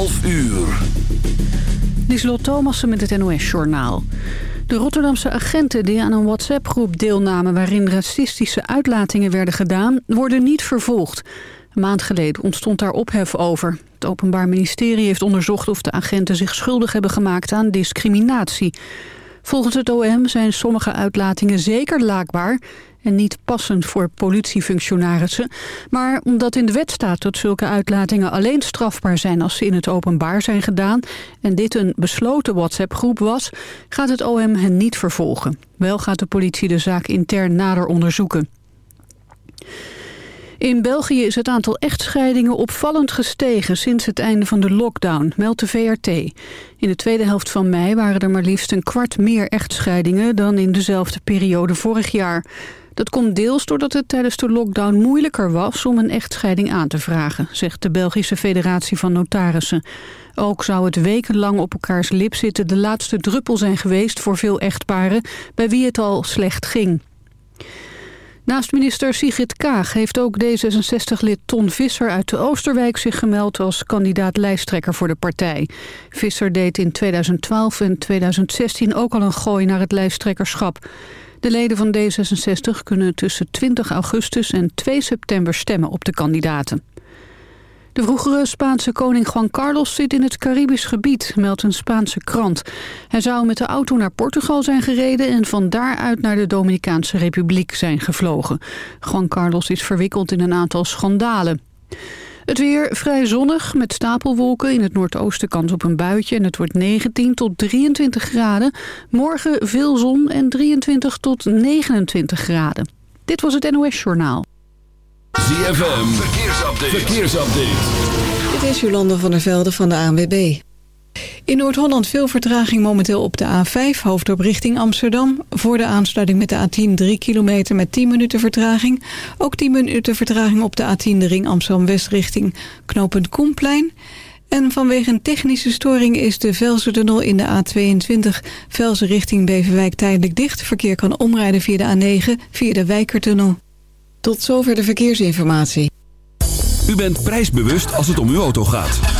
12 uur. Lieselot Thomassen met het NOS-journaal. De Rotterdamse agenten die aan een WhatsApp-groep deelnamen... waarin racistische uitlatingen werden gedaan, worden niet vervolgd. Een maand geleden ontstond daar ophef over. Het Openbaar Ministerie heeft onderzocht of de agenten zich schuldig hebben gemaakt aan discriminatie. Volgens het OM zijn sommige uitlatingen zeker laakbaar en niet passend voor politiefunctionarissen. Maar omdat in de wet staat dat zulke uitlatingen alleen strafbaar zijn als ze in het openbaar zijn gedaan en dit een besloten WhatsApp-groep was, gaat het OM hen niet vervolgen. Wel gaat de politie de zaak intern nader onderzoeken. In België is het aantal echtscheidingen opvallend gestegen sinds het einde van de lockdown, meldt de VRT. In de tweede helft van mei waren er maar liefst een kwart meer echtscheidingen dan in dezelfde periode vorig jaar. Dat komt deels doordat het tijdens de lockdown moeilijker was om een echtscheiding aan te vragen, zegt de Belgische Federatie van Notarissen. Ook zou het wekenlang op elkaars lip zitten de laatste druppel zijn geweest voor veel echtparen bij wie het al slecht ging. Naast minister Sigrid Kaag heeft ook D66-lid Ton Visser uit de Oosterwijk zich gemeld als kandidaat lijsttrekker voor de partij. Visser deed in 2012 en 2016 ook al een gooi naar het lijsttrekkerschap. De leden van D66 kunnen tussen 20 augustus en 2 september stemmen op de kandidaten. De vroegere Spaanse koning Juan Carlos zit in het Caribisch gebied, meldt een Spaanse krant. Hij zou met de auto naar Portugal zijn gereden en van daaruit naar de Dominicaanse Republiek zijn gevlogen. Juan Carlos is verwikkeld in een aantal schandalen. Het weer vrij zonnig met stapelwolken. In het noordoosten kans op een buitje en het wordt 19 tot 23 graden. Morgen veel zon en 23 tot 29 graden. Dit was het NOS Journaal. ZFM, verkeersupdate. verkeersupdate. Dit is Jolanda van der Velde van de ANWB. In Noord-Holland veel vertraging momenteel op de A5, hoofddorp richting Amsterdam. Voor de aansluiting met de A10 3 kilometer met 10 minuten vertraging. Ook 10 minuten vertraging op de A10 de ring Amsterdam-West richting knooppunt Koenplein. En vanwege een technische storing is de Velsertunnel in de A22 Velsen richting Beverwijk tijdelijk dicht. Verkeer kan omrijden via de A9 via de Wijkertunnel. Tot zover de verkeersinformatie. U bent prijsbewust als het om uw auto gaat.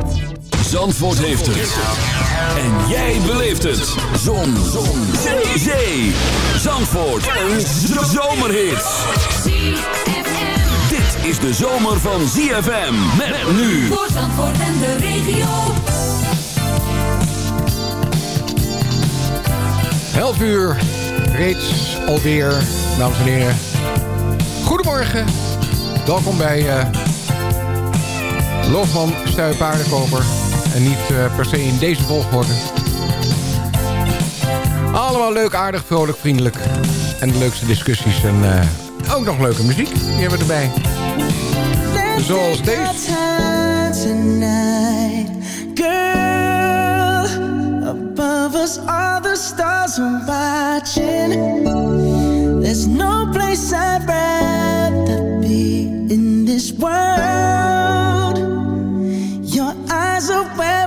Zandvoort heeft het. En jij beleeft het. Zon. Zon. Zee. Zee. Zandvoort. Een zomerhit. Dit is de zomer van ZFM. Met nu. Voor Zandvoort en de regio. 11 uur, reeds alweer, dames en heren. Goedemorgen, welkom bij eh Loofman Stuy Paardenkoper. En niet eh, per se in deze volgorde. Allemaal leuk, aardig, vrolijk, vriendelijk. En de leukste discussies en eh, ook nog leuke muziek. Die hebben we erbij. Zoals deze. girl. Above us, all the stars are watching. There's no place I'd rather be in this world. away.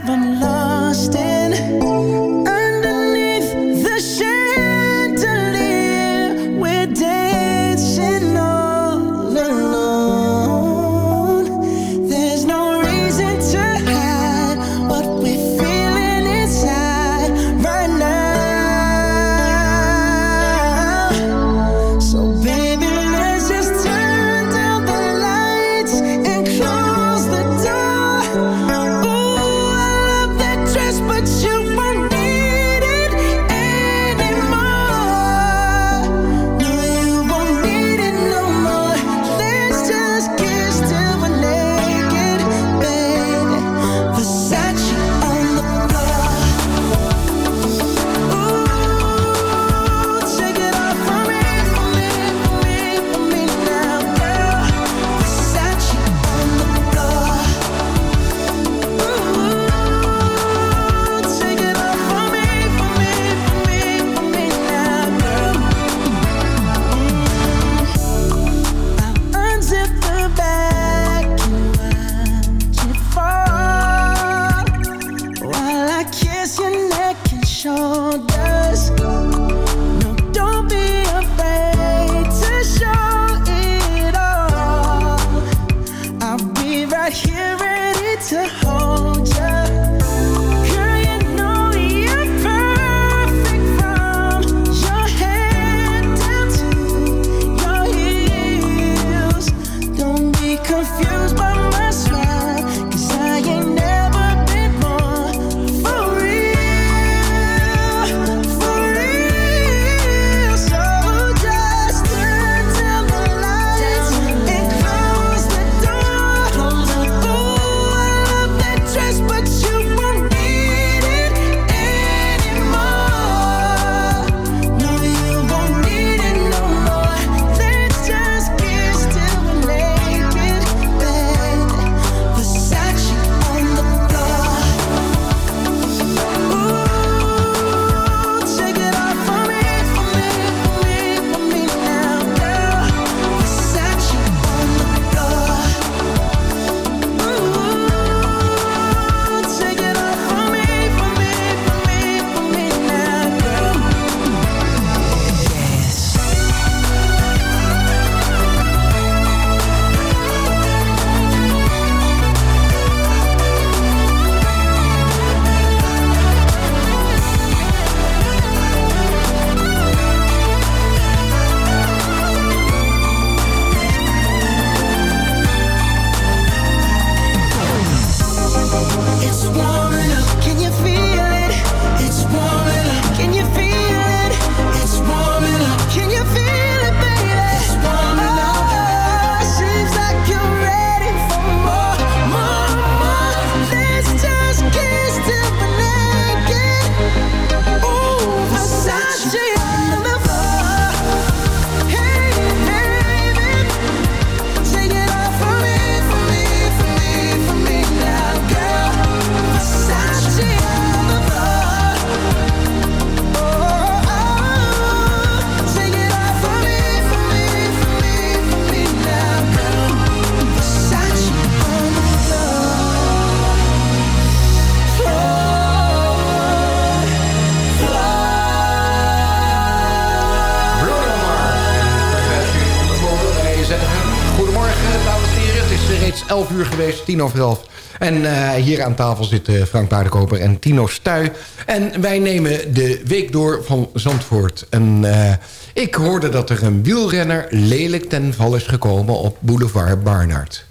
11 uur geweest, tien over elf. En eh, hier aan tafel zitten Frank Paardenkoper en Tino Stuy. En wij nemen de week door van Zandvoort. En eh, ik hoorde dat er een wielrenner lelijk ten val is gekomen op Boulevard Barnard.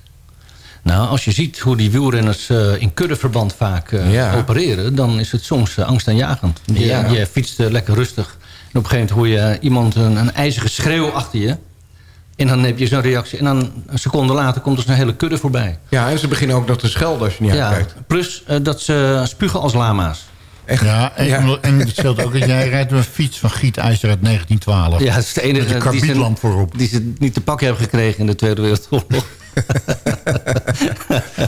Nou, als je ziet hoe die wielrenners eh, in kuddeverband vaak eh, Ja. opereren... dan is het soms uh, angstaanjagend. Je, Ja. je fietst eh, lekker rustig. En op een gegeven moment hoor je iemand een, een ijzige schreeuw achter je. En dan heb je zo'n reactie. En dan een seconde later komt er zo'n hele kudde voorbij. Ja, en ze beginnen ook nog te schelden als je niet Ja, uitkijkt. plus eh, dat ze spugen als lama's. Ja, en, Ja. en het scheelt ook dat jij rijdt met een fiets van gietijzer uit 1912. Ja, dat is de enige Met een die ze, voorop. die ze niet te pakken hebben gekregen in de Tweede Wereldoorlog.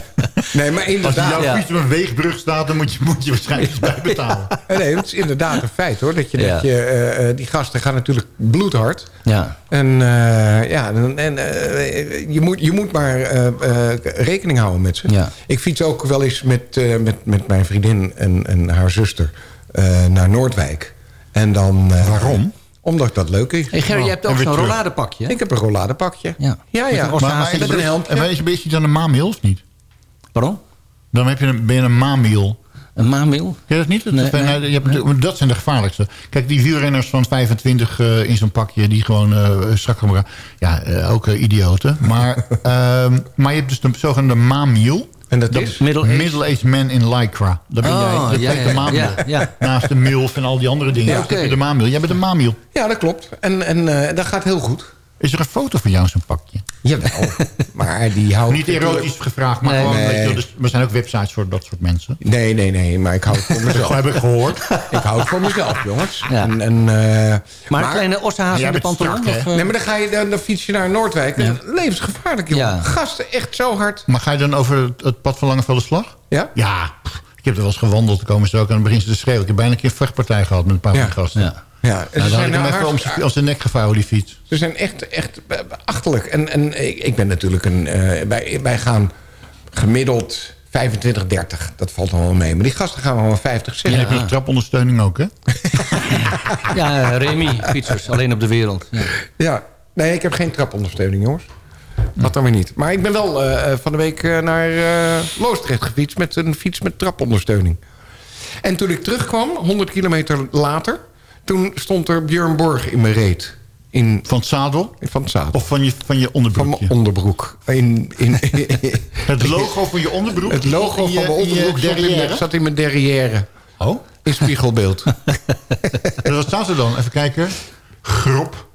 Nee, maar Als je inderdaad... jouw ja. fiets op een weegbrug staat, dan moet je, moet je waarschijnlijk iets bijbetalen. Nee, het is inderdaad een feit hoor. Dat je, dat je, eh, eh, die gasten gaan natuurlijk bloedhard. Ja, En, eh, ja, en, je, moet, je moet maar rekening houden met ze. Ja. Ik fiets ook wel eens met, met, met mijn vriendin en, en haar zuster naar Noordwijk. En dan, Waarom? Omdat dat leuk is. hey Gerry, je hebt ook zo'n rolladepakje. hè? Ik heb een rolladepakje. Ja. ja. Met ja. een ossaas Maar, in de met een helmpje. En ben je, ben je dan een maamiel of niet? Pardon? Dan heb je een, ben je een maamiel. Een maamiel? Ken je dat niet? Dat, Nee, dat- nee. je hebt, dat zijn de gevaarlijkste. Kijk, die wielrenners van 25 eh, in zo'n pakje... die gewoon eh strak gaan Ja, eh, ook idioten. Maar, ehm, maar je hebt dus de zogenaamde maamiel. En dat is? Middle-aged? Middle-aged man in lycra. Dat ben Oh, jij. Dat ja, ja, de maamiel. ja, ja. Naast de milf en al die andere dingen. Ja, je de maamiel. Jij bent een maamiel. Ja, dat klopt. En, en eh, dat gaat heel goed. Is er een foto van jou in zo'n pakje? Jawel. maar die houdt... Niet erotisch gevraagd, maar Nee. gewoon... Nee. weet je, dus, er zijn ook websites voor dat soort mensen. Nee, nee, nee. Maar ik hou het voor Dat mezelf. heb ik gehoord. ik hou het voor mezelf, jongens. Ja. En, en, eh, Maar, een kleine ossenhaas Jij in de pantalon? strak, hè? of, eh? Nee, maar dan, ga je, dan, dan fiets je naar Noordwijk. Ja. Levensgevaarlijk, jongen. Ja. Gasten, echt zo hard. Maar ga je dan over het, het pad van Langevelde Slag? Ja? Ja, ik heb er wel eens gewandeld. Dan komen ze ook en dan beginnen ze te schreeuwen. Ik heb bijna een keer een vechtpartij gehad met een paar Ja. van die gasten. Ja. Ja, Nou, ze, dan had zijn ik hem nou even om hard- zijn- als de nek gevouwen, die fiets. ze zijn echt, echt eh, achterlijk. En, en ik, ik ben natuurlijk een... eh, wij, wij gaan gemiddeld 25, 30. Dat valt wel mee. Maar die gasten gaan wel 50, En 60. heb je trapondersteuning ook, hè? Ja, Remy, fietsers, alleen op de wereld. Ja. Ja. Nee, ik heb geen trapondersteuning, jongens. Dat dan weer niet. Maar ik ben wel eh, eh, van de week eh, naar eh Loosdrecht gefietst... met een fiets met trapondersteuning. En toen ik terugkwam, 100 kilometer later... toen stond er Björn Borg in mijn reet. In, Van het zadel van het zadel. of van je, van je van onderbroekje? mijn onderbroek. In, in, het logo van je onderbroek? het logo je- van mijn onderbroek zat in, mijn- derrière? zat in mijn derrière. Oh, In spiegelbeeld. en wat staat er dan? Even kijken. Grop.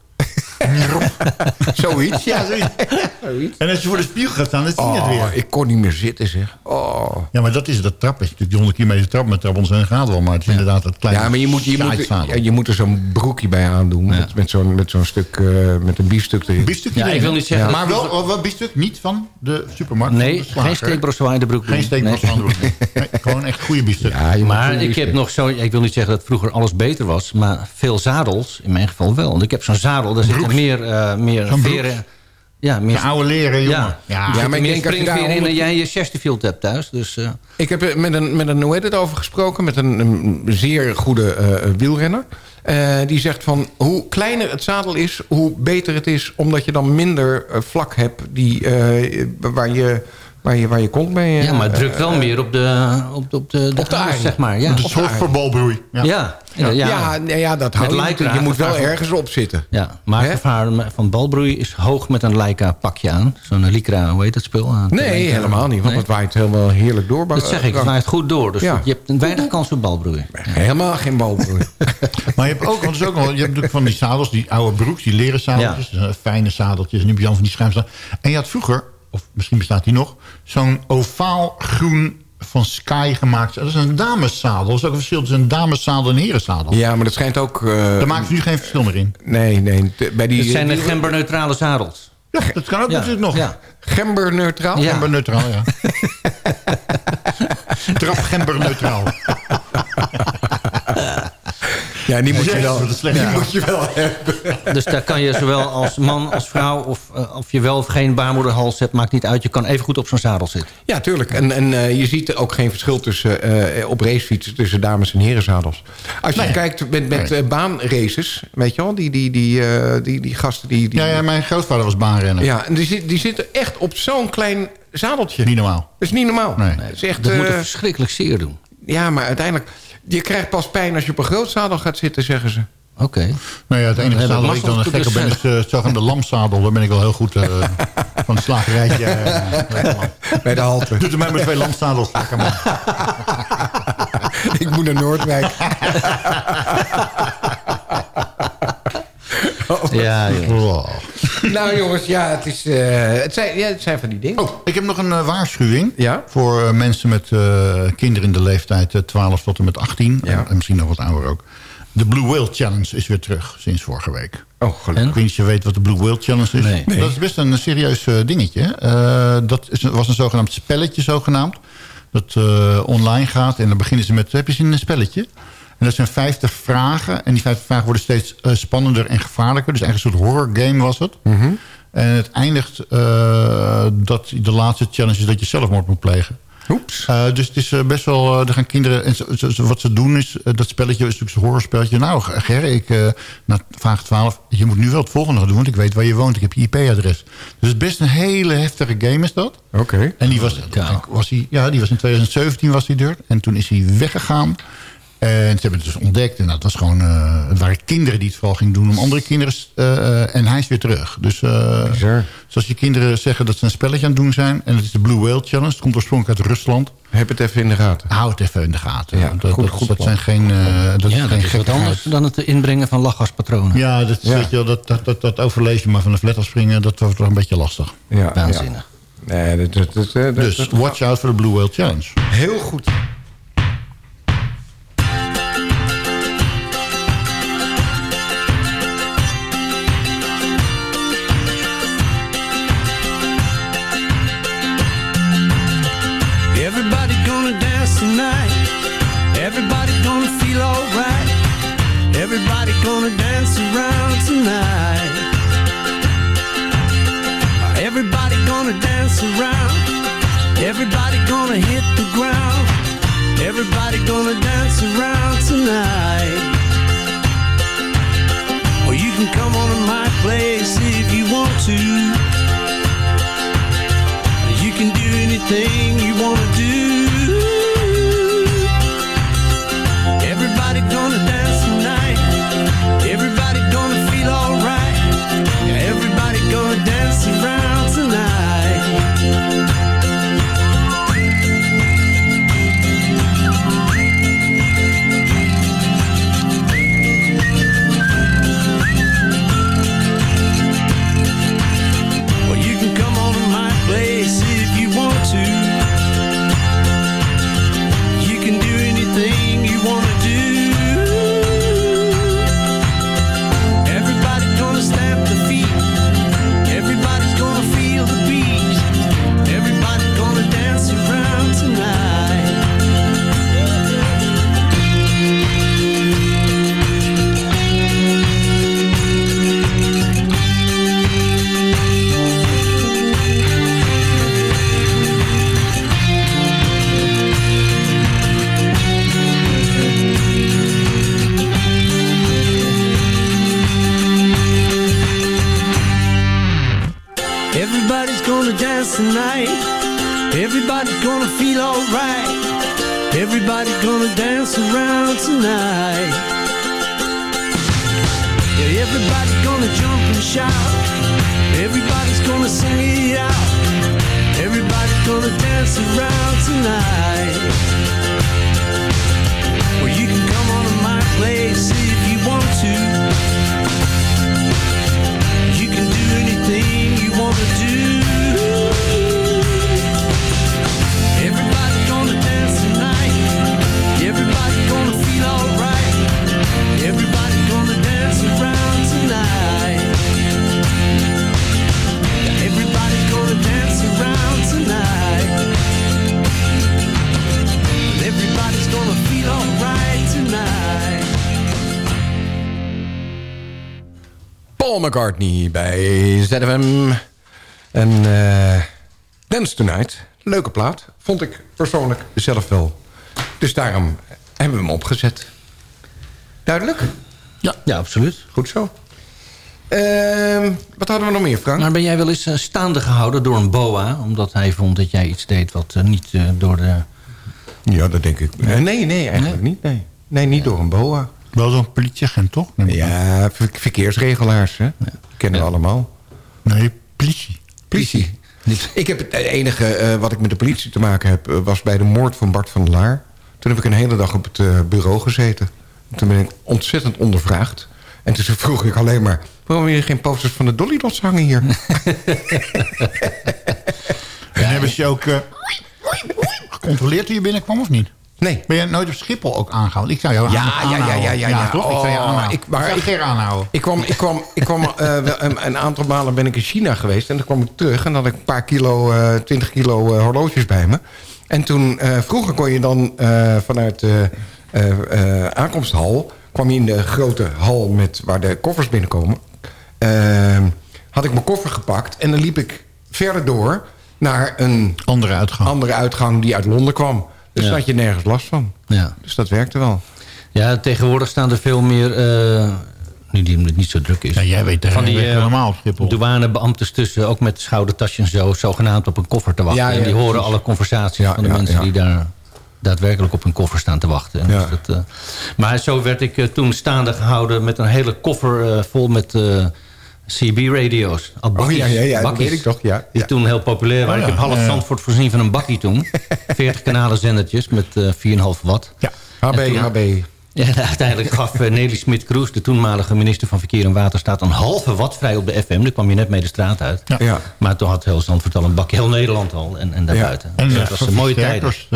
Zoiets, ja. Zoiets. En als je voor de spiegel gaat staan, dan zie je het Oh, weer. ik kon niet meer zitten, zeg. Oh. Ja, maar dat is dat trap. Is natuurlijk die 100 kilometer trap met trap zijn gaat wel. Maar het is inderdaad dat kleine Ja, maar je moet, je, moet, ja, je moet er zo'n broekje bij aandoen. Met, met zo'n met zo'n stuk, eh, met een biefstuk erin. Biefstuk Ja, erin, ik wil niet zeggen Maar wel, wel biefstuk, niet van de supermarkt. Nee, de geen steekbrood in de broek doen. Geen van de broek. Nee, gewoon echt goede biefstuk. Ja, Maar ik biefstuk. heb nog zo... Ik wil niet zeggen dat vroeger alles beter was... maar veel zadels, in mijn geval wel. Want ik heb zo'n zadel, daar zitten Meer, eh meer veren... Ja, meer, De oude leren, jongen. ja. Ja. ja, Ja, maar ik denk als je daar springveren in dan 100 jij je Chesterfield hebt thuis. Dus, eh, Ik heb er met een, met een, hoe heet het, over gesproken. Met een, een zeer goede eh, wielrenner. Eh, die zegt van, hoe kleiner het zadel is, hoe beter het is. Omdat je dan minder eh, vlak hebt die, eh, waar, je, waar, je, waar je kont mee... eh, ja, maar het drukt wel meer op de, op, de- op de, op de anus, aarde. zeg maar. Ja, is een soort verbalbroei. Ja. Ja, ja, ja. Ja, dat houdt je. Je moet wel ergens op zitten. Ja, maar het gevaar van balbroei is hoog met een Leica pakje aan. Zo'n Lycra, hoe heet dat spul? Ah, Nee, Leica. helemaal niet. Want Nee? het waait helemaal heerlijk door. Dat zeg ik, het waait goed door. Dus Ja. je hebt een weinig kans op balbroei. Helemaal geen balbroei. Maar je hebt ook, want is ook wel, je hebt natuurlijk van die zadels, die oude broeks, die leren zadeltjes, eh, fijne zadeltjes, en nu heb je van die schuimzadeltjes. En je had vroeger, of misschien bestaat die nog, zo'n ovaal groen van Sky gemaakt. Dat is een dameszadel. Dat is ook een verschil tussen een dameszadel en een herenzadel. ja, maar dat schijnt ook... eh, Daar maken ze nu geen verschil meer in. Nee, nee. Bij die, Het zijn de gemberneutrale zadels. Ja, dat kan ook Ja, natuurlijk nog. ja. Gemberneutraal? Ja. Gemberneutraal, ja. Trap gemberneutraal. Ja, die moet je wel, die moet je wel hebben. Dus daar kan je zowel als man als vrouw... of, eh, of je wel of geen baarmoederhals hebt, maakt niet uit. Je kan even goed op zo'n zadel zitten. Ja, tuurlijk. En, en eh, je ziet ook geen verschil tussen, eh, op racefietsen tussen dames en herenzadels. Als je Nee. kijkt met, met baanraces, weet je wel, die, die, die, eh, die, die gasten die... die Ja, ja, mijn grootvader was baanrenner. Ja, en die, die zitten echt op zo'n klein zadeltje. Niet normaal. Dat is niet normaal. Nee. Dat is echt, Dat moet verschrikkelijk zeer doen. ja, maar uiteindelijk... Je krijgt pas pijn als je op een groot zadel gaat zitten, zeggen ze. Oké. Nou ja, het enige zadel dat ik dan een mazzel, gek op ben is eh, het zogenaamde lamzadel. Daar ben ik wel heel goed eh, van het slagerijtje. eh, Bij de halte. Doet er mij met twee lamzadels. Lekker man. Ik moet naar Noordwijk. Ja, ja. Nou jongens, ja, het, is, eh, het, zijn, ja, het zijn van die dingen. Oh, ik heb nog een eh, waarschuwing. Ja? Voor eh, mensen met eh, kinderen in de leeftijd eh, 12 tot en met 18. Ja. En misschien nog wat ouder ook. De Blue Whale Challenge is weer terug sinds vorige week. Oh, Ik gelukkig. weet niet of je weet wat de Blue Whale Challenge is. Nee. Dat is best een serieus dingetje. Eh, dat is, was een zogenaamd spelletje zogenaamd. Dat eh, online gaat. En dan beginnen ze met, heb je zin in een spelletje? En dat zijn 50 vragen. En die 50 vragen worden steeds eh, spannender en gevaarlijker. Dus eigenlijk een soort horror game was het. En het eindigt eh, dat de laatste challenge is dat je zelfmoord moet plegen. Oeps. Eh, dus het is best wel... er gaan kinderen... En wat ze doen is... dat spelletje is natuurlijk zo'n horrorspelletje. Nou, Ger, ik... na vraag 12... Je moet nu wel het volgende gaan doen. Want ik weet waar je woont. Ik heb je IP-adres. Dus het is best een hele heftige game is dat. Oké. En die was, was hij, ja, die was in 2017 was die er. En toen is hij weggegaan. En ze hebben het dus ontdekt. En dat was gewoon... eh, het waren kinderen die het vooral gingen doen om andere kinderen. eh, eh, en hij is weer terug. Dus eh, zoals je kinderen zeggen dat ze een spelletje aan het doen zijn. En het is de Blue Whale Challenge. Het komt oorspronkelijk uit Rusland. Heb het even in de gaten. Hou het even in de gaten. Ja, dat, goed- dat, goed dat zijn geen, eh dat is dat geen is wat anders dan het inbrengen van lachgaspatronen. Ja, dat, Ja. Weet je dat, dat, dat, dat overleef je maar van de flat afspringen. Dat wordt toch een beetje lastig. Ja, Waanzinnig. Ja. Nee, dat, dat, dat, dat- Dus dat- watch out voor de Blue Whale Challenge. heel goed. Everybody gonna dance around tonight. Everybody gonna dance around. Everybody gonna hit the ground. Everybody gonna dance around tonight. Or you can come on to my place if you want to. You can do anything you wanna do. McCartney bij ZFM. En eh, Dance Tonight, leuke plaat. Vond ik persoonlijk zelf wel. Dus daarom hebben we hem opgezet. Duidelijk? Ja, ja absoluut. Goed zo. Ehm, wat hadden we nog meer, Frank? Maar ben jij wel eens eh, staande gehouden door een boa... omdat hij vond dat jij iets deed wat eh, niet door de... Ja, dat denk ik. Nee, nee, eigenlijk niet. Nee, nee niet door een boa. Wel zo'n politieagent, toch? Ja, ver- verkeersregelaars, hè? kennen we allemaal. Nee, politie. Politie. Ik heb het enige eh, wat ik met de politie te maken heb... eh, was bij de moord van Bart van der Laar. Toen heb ik een hele dag op het eh, bureau gezeten. Toen ben ik ontzettend ondervraagd. En toen vroeg ik alleen maar... waarom je geen posters van de Dolly Dots hangen hier? En hebben ze je ook eh, gecontroleerd toen je binnenkwam of niet? Nee. Ben je nooit op Schiphol ook aangehouden? Ik zou jou Ja, aan- ja, ja, ja, ja, ja. toch? ik zou je Oh, aanhouden. ik- maar ik aanhouden. Ik kwam, ik kwam, ik kwam eh, een, een aantal malen ben ik in China geweest. En dan kwam ik terug en dan had ik een paar kilo, eh 20 kilo eh, horloges bij me. En toen, vroeger kon je dan vanuit de aankomsthal... kwam je in de grote hal met, waar de koffers binnenkomen. Ehm, had ik mijn koffer gepakt en dan liep ik verder door... naar een Andere uitgang. andere uitgang die uit Londen kwam. Dus Ja. daar had je nergens last van. Ja. Dus dat werkte wel. Ja, tegenwoordig staan er veel meer... eh, nu die het niet zo druk is. Ja, jij weet de van die eh, op Schiphol. douanebeambtes tussen, ook met schoudertasjes en zo... zogenaamd op een koffer te wachten. Ja, ja, en die horen precies. alle conversaties Ja, van de ja, mensen ja. die daar daadwerkelijk op een koffer staan te wachten. Dus dat, eh, maar zo werd ik eh, toen staande gehouden met een hele koffer eh, vol met eh, CB-radio's. Oh ja, ja, ja, dat weet ik toch, ja. Die ja. toen heel populair waren. Oh ja, Ik heb half. Zandvoort voorzien van een bakkie toen. 40 kanalen zendertjes met eh 4,5 watt. Ja. HB, toen- HB. Ja, uiteindelijk gaf eh, Nelly Smit-Kroes, de toenmalige minister van Verkeer en Waterstaat... een halve watt vrij op de FM. Daar kwam je net mee de straat uit. Ja. Ja. Maar toen had heel Zandvoort al een bakje, heel Nederland al. En, en daarbuiten. En Dus eh, dat was een mooie tijd.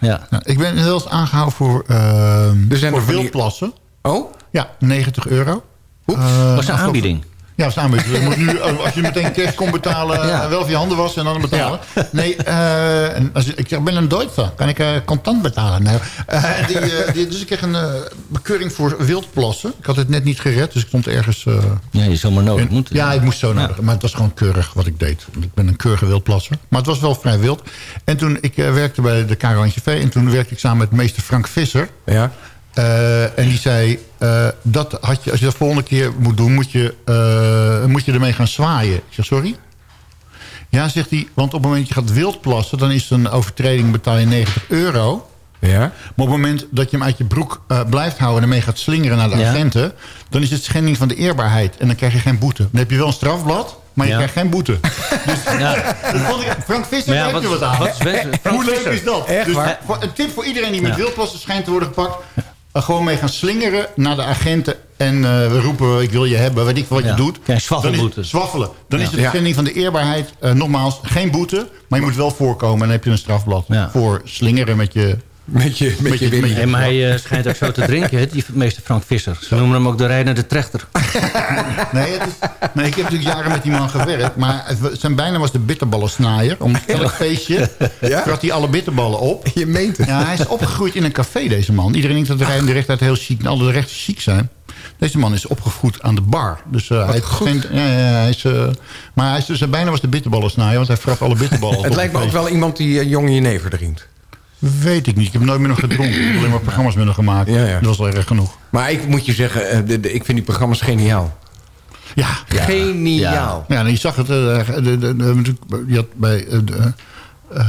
Ja. Nou, ik ben heel eens aangehouden voor, uh, Er zijn voor die- wildplassen. Oh? Ja, 90 euro. Oeps. Eh, was een aanbieding. Ja, aanbieding. Dus je moet nu, als je meteen cash kon betalen, Ja. wel via handen wassen en dan betalen. Nee, eh, als, ik ben een Duitser. Kan ik eh, contant betalen? Nee. Eh, die, die, dus ik kreeg een bekeuring voor wildplassen. Ik had het net niet gered, dus ik stond ergens... Ja, je zal maar nodig moeten. ja, ik moest zo nodig. Maar het was gewoon keurig wat ik deed. Ik ben een keurige wildplasser. Maar het was wel vrij wild. En toen, ik werkte bij de NCV. En toen werkte ik samen met meester Frank Visser. Ja. Eh, en die zei, eh, dat had je, als je dat volgende keer moet doen, moet je, eh, moet je ermee gaan zwaaien. Ik zeg, sorry? Ja, zegt hij, want op het moment dat je gaat wildplassen... dan is het een overtreding, betaal je 90 euro. Ja. Maar op het moment dat je hem uit je broek blijft houden... en ermee gaat slingeren naar de Ja. agenten... dan is het schending van de eerbaarheid. En dan krijg je geen boete. Dan heb je wel een strafblad, maar je Ja. krijgt geen boete. Ja. Vond ik, Frank Visser, ja, heb je wat- aan. wat is Hoe leuk is dat? Echt dus waar? een tip voor iedereen die met Ja. wildplassen schijnt te worden gepakt... gewoon mee gaan slingeren naar de agenten... en eh, we roepen, ik wil je hebben, weet ik wat Ja. je doet. Zwaffelboete. Dan is, zwaffelen. Dan Ja. is het Ja. schending van de eerbaarheid... eh, nogmaals, geen boete, maar je moet wel voorkomen... en dan heb je een strafblad Ja. voor slingeren met je... Met je, met je je- Hey, maar hij eh, schijnt ook zo te drinken, die meester Frank Visser. Ze noemen hem ook de rijdende trechter. Nee, het is, nee, ik heb natuurlijk jaren met die man gewerkt. Maar het- zijn bijnaam was de bitterballensnaaier. Om elk feestje Ja? hij alle bitterballen op. Je meent het. Ja, hij is opgegroeid in een café, deze man. Iedereen denkt dat de rijdende rechters heel chic en alle rechters chic zijn. Deze man is opgevoed aan de bar. Dus uh, hij heeft goed. geen, ja, ja, hij is, uh, maar hij is, dus, zijn bijnaam was de bitterballensnaaier. Want hij vrat alle bitterballen op. Het lijkt me ook wel iemand die uh, jonge jenever drinkt. Weet ik niet. Ik heb nooit meer nog gedronken. Ik heb alleen maar programma's met hem gemaakt. Ja, ja. Dat was al erg genoeg. Maar ik moet je zeggen, de, de, ik vind die programma's geniaal. Ja. Geniaal. Ja, en je zag het. De, de, de, je had bij... Uh,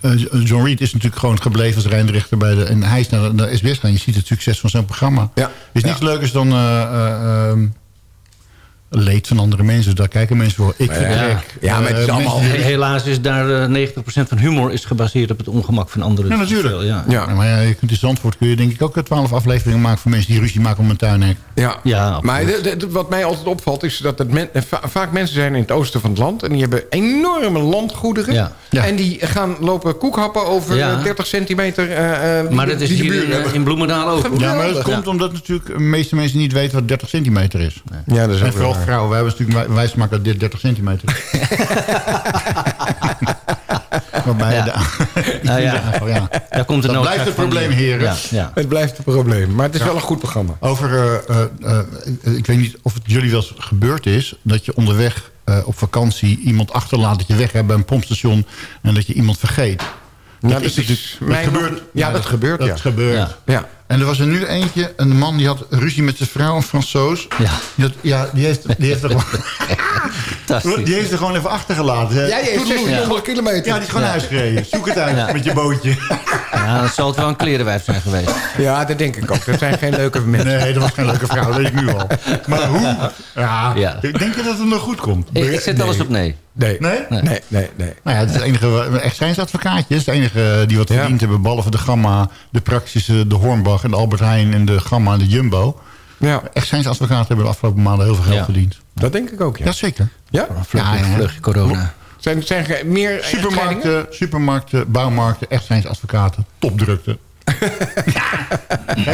de, John Reed is natuurlijk gewoon gebleven als rijnrechter bij de... En hij is naar de SBS gaan. Je ziet het succes van zijn programma. Ja. Er is niks ja. leukers dan... Um, leed van andere mensen. Daar kijken mensen voor. Ik vind ja. het gek. Ja, maar het is allemaal... He helaas is daar uh, 90% van humor is gebaseerd op het ongemak van anderen. Ja, natuurlijk. Ja. Ja. Ja, maar ja, je kunt in Zandvoort kun je denk ik ook 12 afleveringen maken... voor mensen die ruzie maken om een tuinhek. Ja, ja maar de, de, wat mij altijd opvalt... is dat het men, va vaak mensen zijn in het oosten van het land... en die hebben enorme landgoederen... Ja. Ja. en die gaan lopen koekhappen over Ja. 30 centimeter... Uh, maar dat is hier in, in Bloemendaal ook. Ja, maar dat komt omdat natuurlijk de meeste mensen niet weten wat 30 centimeter is. Nee. Ja, dat is en vooral vrouwen. Wij hebben natuurlijk wij maken dat dit 30 centimeter Ja. de, Nou ja. aanval, ja. Daar komt Dat blijft het probleem, die- heren. Ja, ja. Het blijft een probleem. Maar het is wel een goed programma. Over, eh, eh, eh, ik weet niet of het jullie wel eens gebeurd is... dat je onderweg eh, op vakantie iemand achterlaat... dat je weg hebt bij een pompstation... en dat je iemand vergeet. Nou, dat dat is is natuurlijk- dat gebeurt. ja, dat gebeurt, Dat ja. gebeurt. Ja. Ja. En er was er nu eentje, een man die had ruzie met zijn vrouw, een Fransoos. Ja. Die, had- ja, die, heeft, die, heeft er gewoon, die heeft er gewoon even achtergelaten. Jij heeft Toedeloe. 1600 kilometer. Ja, die is gewoon Ja. naar huis gereden. Zoek het uit Ja. met je bootje. Ja, dan zal het wel een klerenwijf zijn geweest. Ja, dat denk ik ook. Dat zijn geen leuke mensen. Nee, dat was geen leuke vrouw, dat weet ik nu al. Maar hoe? Ja, Ja. Denk je dat het nog goed komt? Ik, ik zet alles op nee. Nee. Nee? Nee, nee, nee. Nou ja, het is het enige, echt zijn is de enige die wat Ja. verdiend hebben. Behalve de Gamma, de Praxische, de Hornbach en de Albert Heijn en de Gamma en de Jumbo. Ja, Echt zijn advocaten hebben de afgelopen maanden heel veel geld Ja. verdiend. dat denk ik ook, ja. Jazeker. Ja? Vlugje, Ja, ja. vlugje corona. Zijn, zijn er meer? Supermarkten, supermarkten, bouwmarkten, echt zijn advocaten. Topdrukte.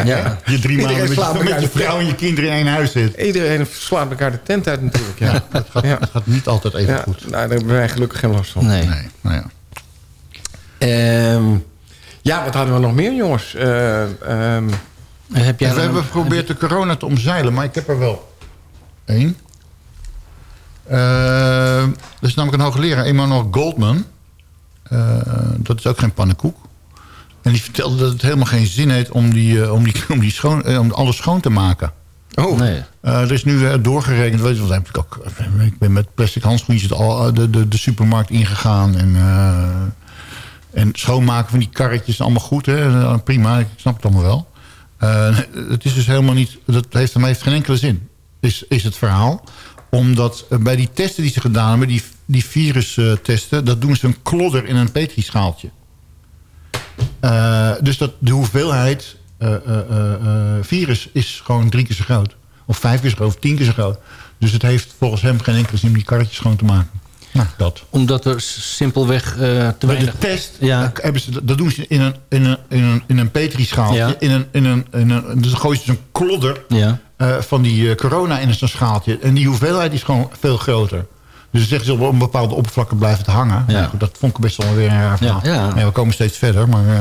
Ja. Je drie Iedereen maanden met, slaapt je- met vrouw en je kinderen in één huis zit. Iedereen slaat elkaar de tent uit natuurlijk. Ja, Dat gaat, Ja. dat gaat niet altijd even ja. goed. Nou, daar hebben wij gelukkig geen last van. Nee. Nee, nou ja. Ehm, ja, wat hadden we nog meer, jongens? Eh, ehm, Heb jij we hebben een- geprobeerd de corona te omzeilen, maar ik heb er wel één. Eh, er is namelijk een hoogleraar, Emmanuel Goldman. Eh, dat is ook geen pannenkoek. En die vertelde dat het helemaal geen zin heeft om, die, eh, om, die, om, die schoon, eh, om alles schoon te maken. oh, Nee. Eh, er is nu eh, doorgerekend, weet je, want ik, ook, ik ben met plastic handschoentjes al eh, de, de, de supermarkt ingegaan. En, eh, en schoonmaken van die karretjes, allemaal goed, hè? Prima, ik snap het allemaal wel. Eh, het is dus helemaal niet, dat heeft, heeft geen enkele zin, is, is het verhaal. Omdat bij die testen die ze gedaan hebben, die, die virustesten, dat doen ze een klodder in een petrischaaltje. Eh, dus dat, de hoeveelheid eh, eh, virus is gewoon drie keer zo groot. Of vijf keer zo groot, of tien keer zo groot. Dus het heeft volgens hem geen enkele zin om die karretjes schoon te maken. Nou, dat. Omdat er simpelweg eh, te Bij weinig... de test, Ja. hebben ze, dat doen ze in een, in een, in een, in een petrischaaltje. Ja. In een, in een, in een, dus dan gooien ze zo'n klodder Ja. van die corona in zo'n schaaltje. En die hoeveelheid is gewoon veel groter. Dus zeggen ze op een bepaalde oppervlakte blijft het hangen. Ja. Nou goed, dat vond ik best wel weer een raar verhaal. Ja, ja. we komen steeds verder, maar... eh,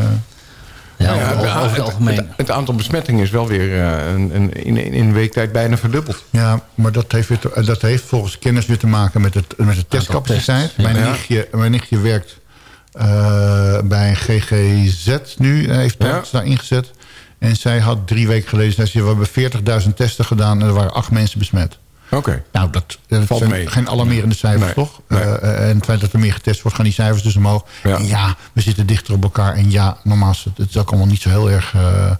Ja, ja, over, ja, over het algemeen. Het, het aantal besmettingen is wel weer eh, een, een, in, in een week tijd bijna verdubbeld. Ja, maar dat heeft, weer te- eh, dat heeft volgens kennis weer te maken met, het, met de testcapaciteit. mijn, nichtje, mijn nichtje werkt eh, bij een GGZ nu, heeft Ja. dat daar ingezet. En zij had drie weken geleden, zei ze, we hebben 40.000 testen gedaan en er waren acht mensen besmet. Oké. Nou, dat, dat Valt zijn mee. geen alarmerende cijfers, Nee, toch? nee. Eh, eh, en het feit dat er meer getest wordt, gaan die cijfers dus omhoog. Ja. En ja, we zitten dichter op elkaar. En ja, normaal is het, het is ook allemaal niet zo heel erg eh,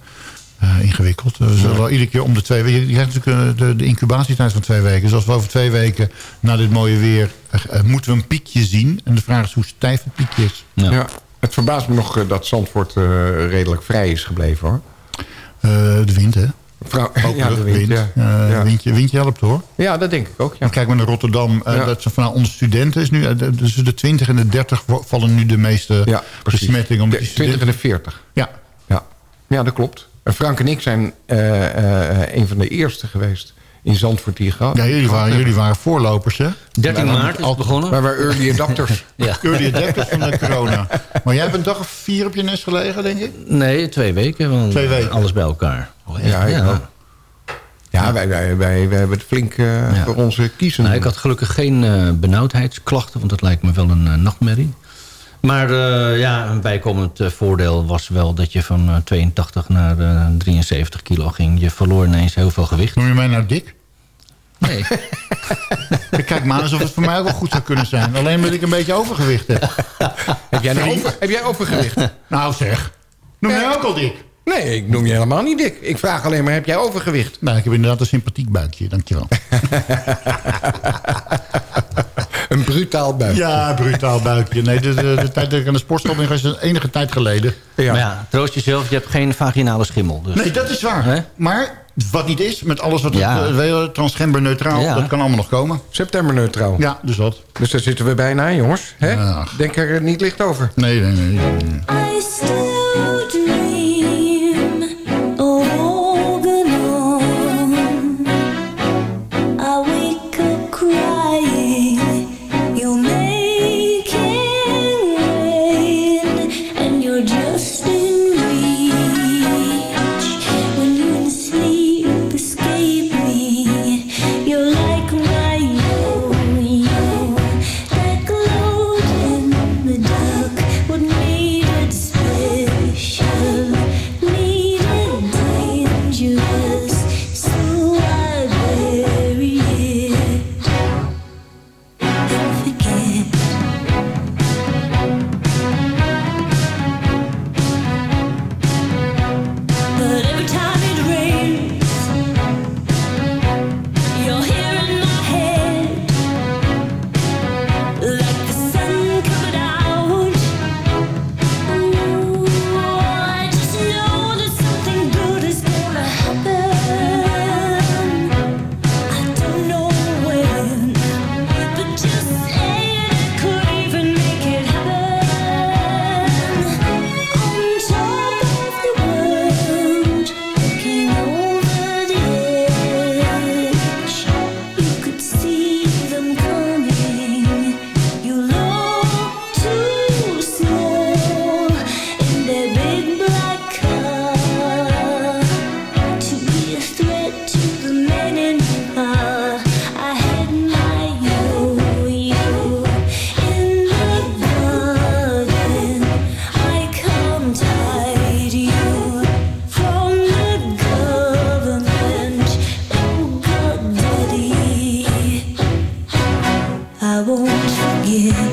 eh, ingewikkeld. We zullen wel iedere keer om de twee weken... Je krijgt natuurlijk de, de incubatietijd van twee weken. Dus als we over twee weken, na dit mooie weer... moeten we een piekje zien. En de vraag is hoe stijf het piekje is. Ja. Ja. Het verbaast me nog dat Zandvoort eh, redelijk vrij is gebleven, hoor. Eh, de wind, hè? Vrouw, ja, de wind. Ja. Eh, ja. windje, windje helpt, hoor. Ja, dat denk ik ook, ja. Kijk maar naar Rotterdam. eh, Ja. dat ze van nou, onze studenten is nu... eh, de- tussen de 20 en de 30 wo- vallen nu de meeste besmettingen. De die 20 en de 40. Ja, Ja, ja dat klopt. En Frank en ik zijn eh, eh, een van de eerste geweest in Zandvoort die gehad. Ja, jullie waren, jullie waren voorlopers, hè? 13 maart is het begonnen. Maar wij early adapters. Ja. Early adapters van de corona. Maar jij hebt een dag of vier op je nest gelegen, denk ik? Nee, twee weken. Want Twee weken. Alles bij elkaar. Oh? Ja, ook. Ja, wij, wij, wij, wij hebben het flink eh, Ja. voor onze kiezen. Nou, ik had gelukkig geen eh, benauwdheidsklachten, want dat lijkt me wel een eh, nachtmerrie. Maar eh, ja, een bijkomend eh, voordeel was wel dat je van eh, 82 naar eh, 73 kilo ging. Je verloor ineens heel veel gewicht. Noem je mij nou dik? Nee, Ik kijk maar alsof het voor mij ook wel goed zou kunnen zijn. Alleen omdat ik een beetje overgewicht heb. heb, jij nou over, heb jij overgewicht? Nou zeg, noem jij ook al dik? Nee, ik noem je helemaal niet dik. Ik vraag alleen maar, heb jij overgewicht? Nou, ik heb inderdaad een sympathiek buikje, dankjewel. Een brutaal buik. Ja, brutaal buikje. Nee, de, de, de tijd dat ik aan de sportschool ben geweest, is enige tijd geleden. Ja. maar ja, troost jezelf, je hebt geen vaginale schimmel. Dus. Nee, dat is waar. Hè? Maar wat niet is, met alles wat Ja. het, transgender neutraal, Ja. dat kan allemaal nog komen. September neutraal. Ja, dus dat. Dus daar zitten we bijna jongens. Hè? Ja. Denk er niet licht over. Nee, nee, nee. nee, here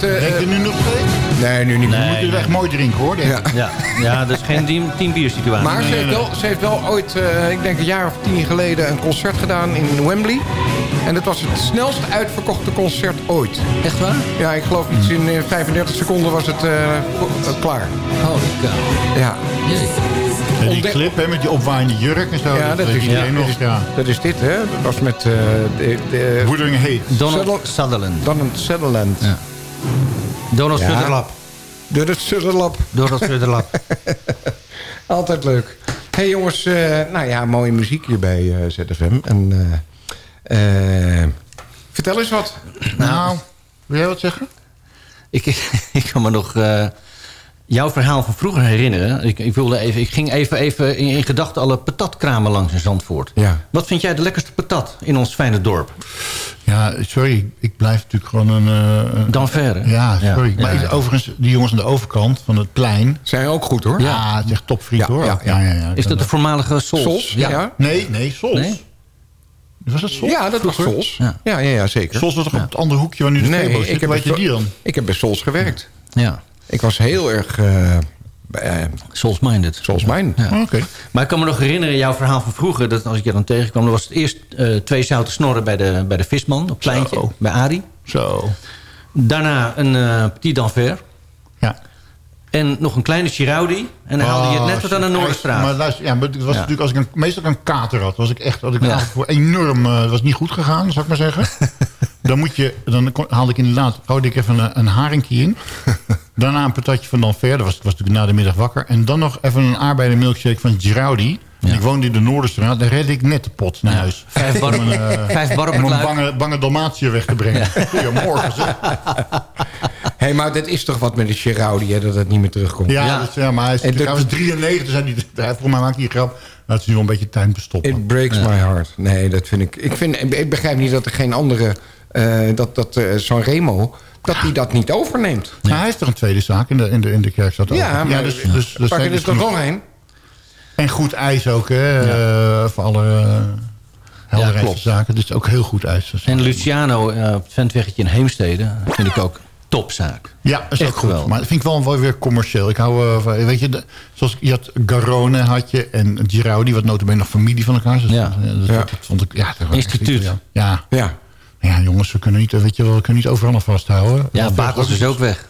heeft eh, Denk je eh, nu nog steeds? nee, nu niet meer. Je moet het echt mooi drinken hoor. Ja. Ja, ja, dat is geen team, team bier situatie. Maar ze heeft, wel, ze heeft wel ooit, eh, ik denk een jaar of tien geleden... een concert gedaan in Wembley. En dat was het snelst uitverkochte concert ooit. Echt waar? Ja, ik geloof iets in eh, 35 seconden was het eh, eh, klaar. Holy cow. Ja. En die Ontdek- clip hè, met die opwaaiende jurk en zo. ja dat, is, dat, nog. is, Ja. dat is dit, hè. Dat was met eh de, de. Donald Sutherland. Sutherland. Donald Sutherland. Ja. Donald Ja. Het Sutherland. Donald. Altijd leuk. hey jongens, eh, nou ja, mooie muziek hier bij eh, ZFM. En, eh, vertel eens wat. Nou, wil jij wat zeggen? ik, ik kan me nog eh, jouw verhaal van vroeger herinneren. Ik, ik, wilde even, ik ging even, even in, in gedachten alle patatkramen langs in Zandvoort. Ja. Wat vind jij de lekkerste patat in ons fijne dorp? Ja, sorry. Ik blijf natuurlijk gewoon een... eh, een- Danverre. ja, sorry. Ja, maar ja. overigens, die jongens aan de overkant van het plein... Zijn ook goed hoor. Ja, het is echt topfriet Ja, hoor. ja, ja. Is dat de voormalige Sols? Sols? Ja. Nee, nee, Sols. Nee? Was dat Sols? Ja, dat was? Sols. Ja. Ja, ja, ja, zeker. Sols was toch op het andere hoekje waar nu de Nee, Febo ik zit? Weet je bij- die dan? ik heb bij Sols gewerkt. Ja, Ik was heel erg eh eh, Sols-minded. Sols Mine. Ja. Oh, Oké. Maar ik kan me nog herinneren, jouw verhaal van vroeger... dat als ik je dan tegenkwam, dan was het eerst eh, twee zouten snorren bij de, bij de visman... op het pleintje, Zo. bij Arie. Zo. Daarna een eh petit d'enfer. Ja. En nog een kleine Chiraudi. En dan haalde je het net wat aan de Oh, Noorderstraat. Maar luister, ja, maar het was Ja. natuurlijk als ik een, meestal een kater had, was ik echt, had ik Ja. voor enorm, eh, het was niet goed gegaan, zou ik maar zeggen. dan moet je, dan haalde ik inderdaad, hoorde ik even een, een haringje in. Daarna een patatje van Danver, dat was, was natuurlijk na de middag wakker. En dan nog even een aardbeien milkshake van Giraudi. En ik woonde in de Noorderstraat, daar redde ik net de pot naar huis. Vijf bar, Om een, eh, vijf bar op om een bange, bange weg te brengen. Goedemorgen zeg. hey, maar dit is toch wat met de Cheraudi, hè, dat het niet meer terugkomt. Ja, Ja. dat- ja, maar hij is, En dat- hij was 93, zei hij, hij, volgens mij maakt hij een grap. Maar het is nu wel een beetje tijd om te stoppen. It breaks my heart. Nee, dat vind ik... Ik, vind, ik begrijp niet dat er geen andere... eh, dat dat eh, Sanremo, dat die dat niet overneemt. Maar hij heeft toch een tweede zaak in de, in de, in de kerkstad Ja, ook? maar dus, dus, dus, pak er dus dus toch nog een? En goed ijs ook, hè? eh, voor alle... eh, van zaken. Het is ook heel goed uit. En Luciano eh, op het ventweggetje in Heemstede vind ik ook topzaak. Ja, dat is Echt ook goed. geweldig. Maar dat vind ik wel, wel weer commercieel. Ik hou eh, van, weet je, de- zoals je had Garone had je en Giraudi, wat notabene nog familie van elkaar is. Dus Ja. dat, dat, dat vond ik, ja, dat Instituut. Ja. Ja. Ja. jongens, we kunnen niet, weet je wel, we kunnen niet overal aan vasthouden. Ja, Bakels is ook weg.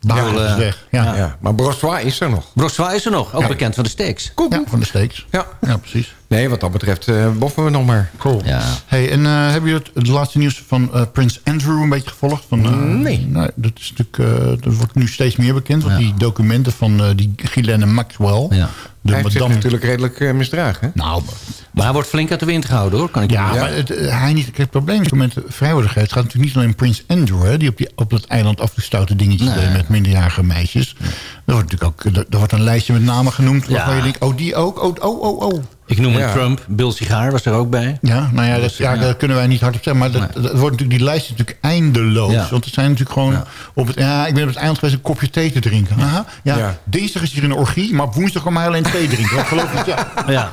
Bakels Ja, is eh, weg. Ja. ja. Maar Brossois is er nog. Brossois is er nog, ook Ja. bekend van de steaks. Ja, van de steaks. Ja. Ja, precies. Nee, wat dat betreft eh, boffen we nog maar. Cool. Ja. Hey, en eh hebben jullie het, het laatste nieuws van eh, Prins Andrew een beetje gevolgd? Van, eh, Nee. Nou, dat, is natuurlijk, eh, dat wordt nu steeds meer bekend. Want Ja. die documenten van eh, die Ghislaine Maxwell... Ja. De Hij heeft zich madame... natuurlijk redelijk eh, misdragen. hè? Nou, Maar hij wordt flink uit de wind gehouden hoor, kan ik je ja, maar het, hij niet. Het probleem is met de vrijwilligheid. Het gaat natuurlijk niet alleen Prins Andrew... Hè, die op, die op dat eiland af en toe stoute dingetjes Nee. deed met minderjarige meisjes. Er wordt natuurlijk ook er, wordt een lijstje met namen genoemd... waarvan je denkt, oh, die ook? Oh, oh, oh, oh. Ik noem Ja. een Trump, Bill Sigaar was er ook bij. Ja, nou ja, dat, ja, daar kunnen wij niet hard op zeggen. Maar dat, dat wordt natuurlijk, die lijst is natuurlijk eindeloos. Ja. Want er zijn natuurlijk gewoon... Ja. Op het, ja, ik ben op het eiland geweest een kopje thee te drinken. Aha, ja, Ja. Dinsdag is hier een orgie, maar op woensdag kan hij alleen thee drinken. Dat geloof ik, ja. Ja.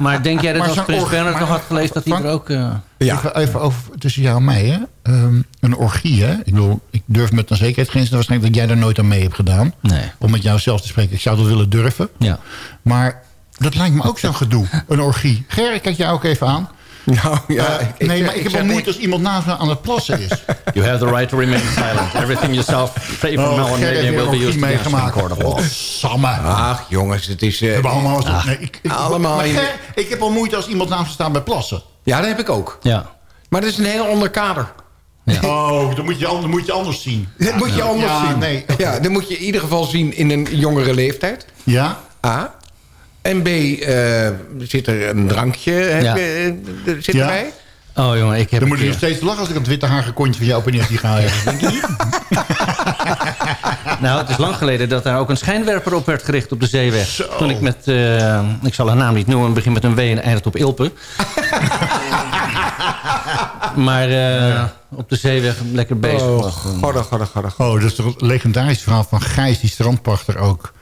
maar denk jij dat als Prins Bernhard nog had geleefd... dat hij er ook... eh, Ja. Even, even over tussen jou en mij, hè. Ehm, een orgie, hè. Ik bedoel, ik durf met een zekerheid geen waarschijnlijk dat jij daar nooit aan mee hebt gedaan. Nee. Om met jou zelf te spreken. Ik zou dat willen durven. Ja. Maar dat lijkt me ook zo'n gedoe, een orgie. Ger, ik kijk jou ook even aan. Nou ja, Eh, ik- nee, ik- maar ik, ik heb wel moeite als iemand naast me aan het plassen is. You have the right to remain silent. Everything yourself say from Oh, now on will be een orgie used meegemaakt. Oh, samme. Ach jongens, het is... eh, We hebben allemaal... nee, ik, ik- allemaal maar in de- Ger, ik heb al moeite als iemand naast me staat bij plassen. Ja, dat heb ik ook. Ja. Maar dat is een heel ander kader. Oh, dan moet je, moet je anders zien. Dat moet je anders Ja, zien. nee. Ja, dan moet je in ieder geval zien in een jongere leeftijd. Ja? A. En B, eh, zit er een drankje heb Ja. je, eh, zit Ja. erbij? Oh jongen, ik heb... Dan moet je nog steeds lachen als ik het witte haar kontje van jou op en neer zie gaan. Denk je niet? Nou, het is lang geleden dat daar ook een schijnwerper op werd gericht op de zeeweg. Zo. Toen ik met, eh, ik zal haar naam niet noemen, begin met een W en eindigt op Ilpen. maar eh, op de zeeweg lekker bezig Oh, was. godde, godde, godde. Oh, dat is toch een legendarisch verhaal van Gijs, die strandpachter ook.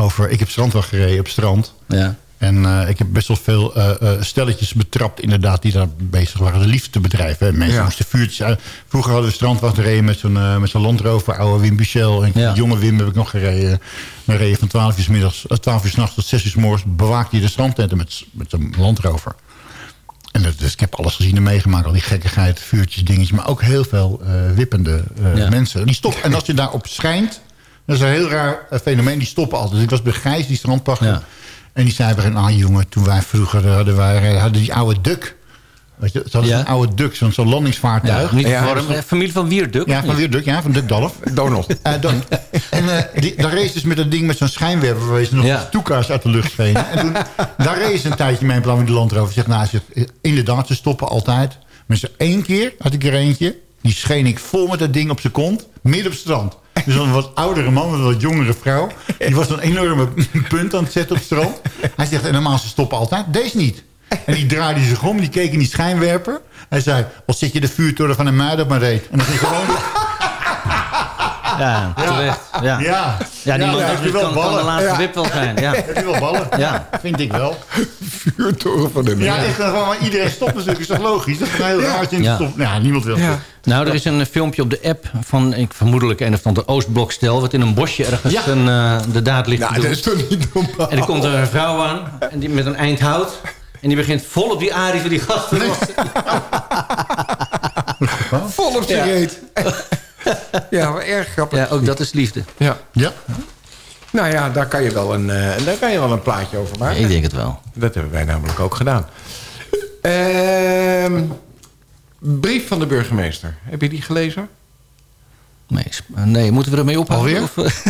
Over, ik heb strandwacht gereden op strand. Ja. En eh, ik heb best wel veel eh, eh, stelletjes betrapt inderdaad die daar bezig waren. De liefdebedrijven. Hè. Mensen Ja. moesten vuurtjes uit. Vroeger hadden we strandwacht gereden met zo'n eh, met zo'n Land Rover, oude Wim Buchel. En Ja. jonge Wim heb ik nog gereden. We reden van 12 uur, 's middags, eh, 12 uur 's nachts tot 6 uur 's morgens. Bewaakte je de strandtenten met, met zo'n Land Rover. En dat, dus ik heb alles gezien en meegemaakt. Al die gekkigheid, vuurtjes, dingetjes. Maar ook heel veel wippende Ja. mensen. Die stoppen. En als je daarop schijnt... Dat is een heel raar eh, fenomeen. Die stoppen altijd. Dus ik was bij Gijs, die strandpachter. Ja. En die zei bij ah jongen, toen wij vroeger eh, hadden, wij, eh, hadden die oude duk. Weet je, ze hadden Ja. zo'n oude duk, zo'n zo'n Ja, landingsvaartuig. niet Ja. voor hem. Familie van Wierduk? Ja, van niet? weer duk, ja, van Duk Dalf. Donald. Eh, dan, en die, daar race dus met dat ding met zo'n schijnwerper... waar ze nog Ja. toekaars uit de lucht schenen. En toen, daar race een tijdje mee in plan met de landrover. Zegt, nou, ze, inderdaad, ze stoppen altijd. Maar ze één keer had ik er eentje... die scheen ik vol met dat ding op zijn kont, midden op het strand. Dus een wat oudere man, een wat jongere vrouw. Die was een enorme punt aan het zetten op het strand. Hij zegt, en normaal ze stoppen altijd, deze niet. En die draaide zich om, die keek in die schijnwerper. Hij zei, wat zit je de vuurtoren van een muid op mijn reet? En dan ging gewoon... Ja, terecht. Ja, ja. Ja, die man wel kan, kan de laatste Ja. wip wel zijn. Ja. Heb je wel ballen? Ja. Vind ik wel. Vuurtoren van de Ja, gewoon, maar iedereen stopt natuurlijk. Is toch logisch? Dat is een heel raar in Ja. stop. Ja, niemand wil. Nou, er is een filmpje op de app van ik, vermoedelijk een of ander Oostblokstel... wat in een bosje ergens Ja. een, eh, de daad ligt Nou, te dat is toch niet normaal? En er komt er een vrouw aan en die, met een eind hout... En die begint vol op die arie van die gasten. Vol op zijn Ja. reet. ja, maar erg grappig. Ja, ook dat is liefde. Ja. Ja. Nou ja, daar kan, je wel een, eh, daar kan je wel een plaatje over maken. Ik denk het wel. Dat hebben wij namelijk ook gedaan. Ehm, brief van de burgemeester. Heb je die gelezen? Nee, nee moeten we ermee ophouden? Alweer? Of?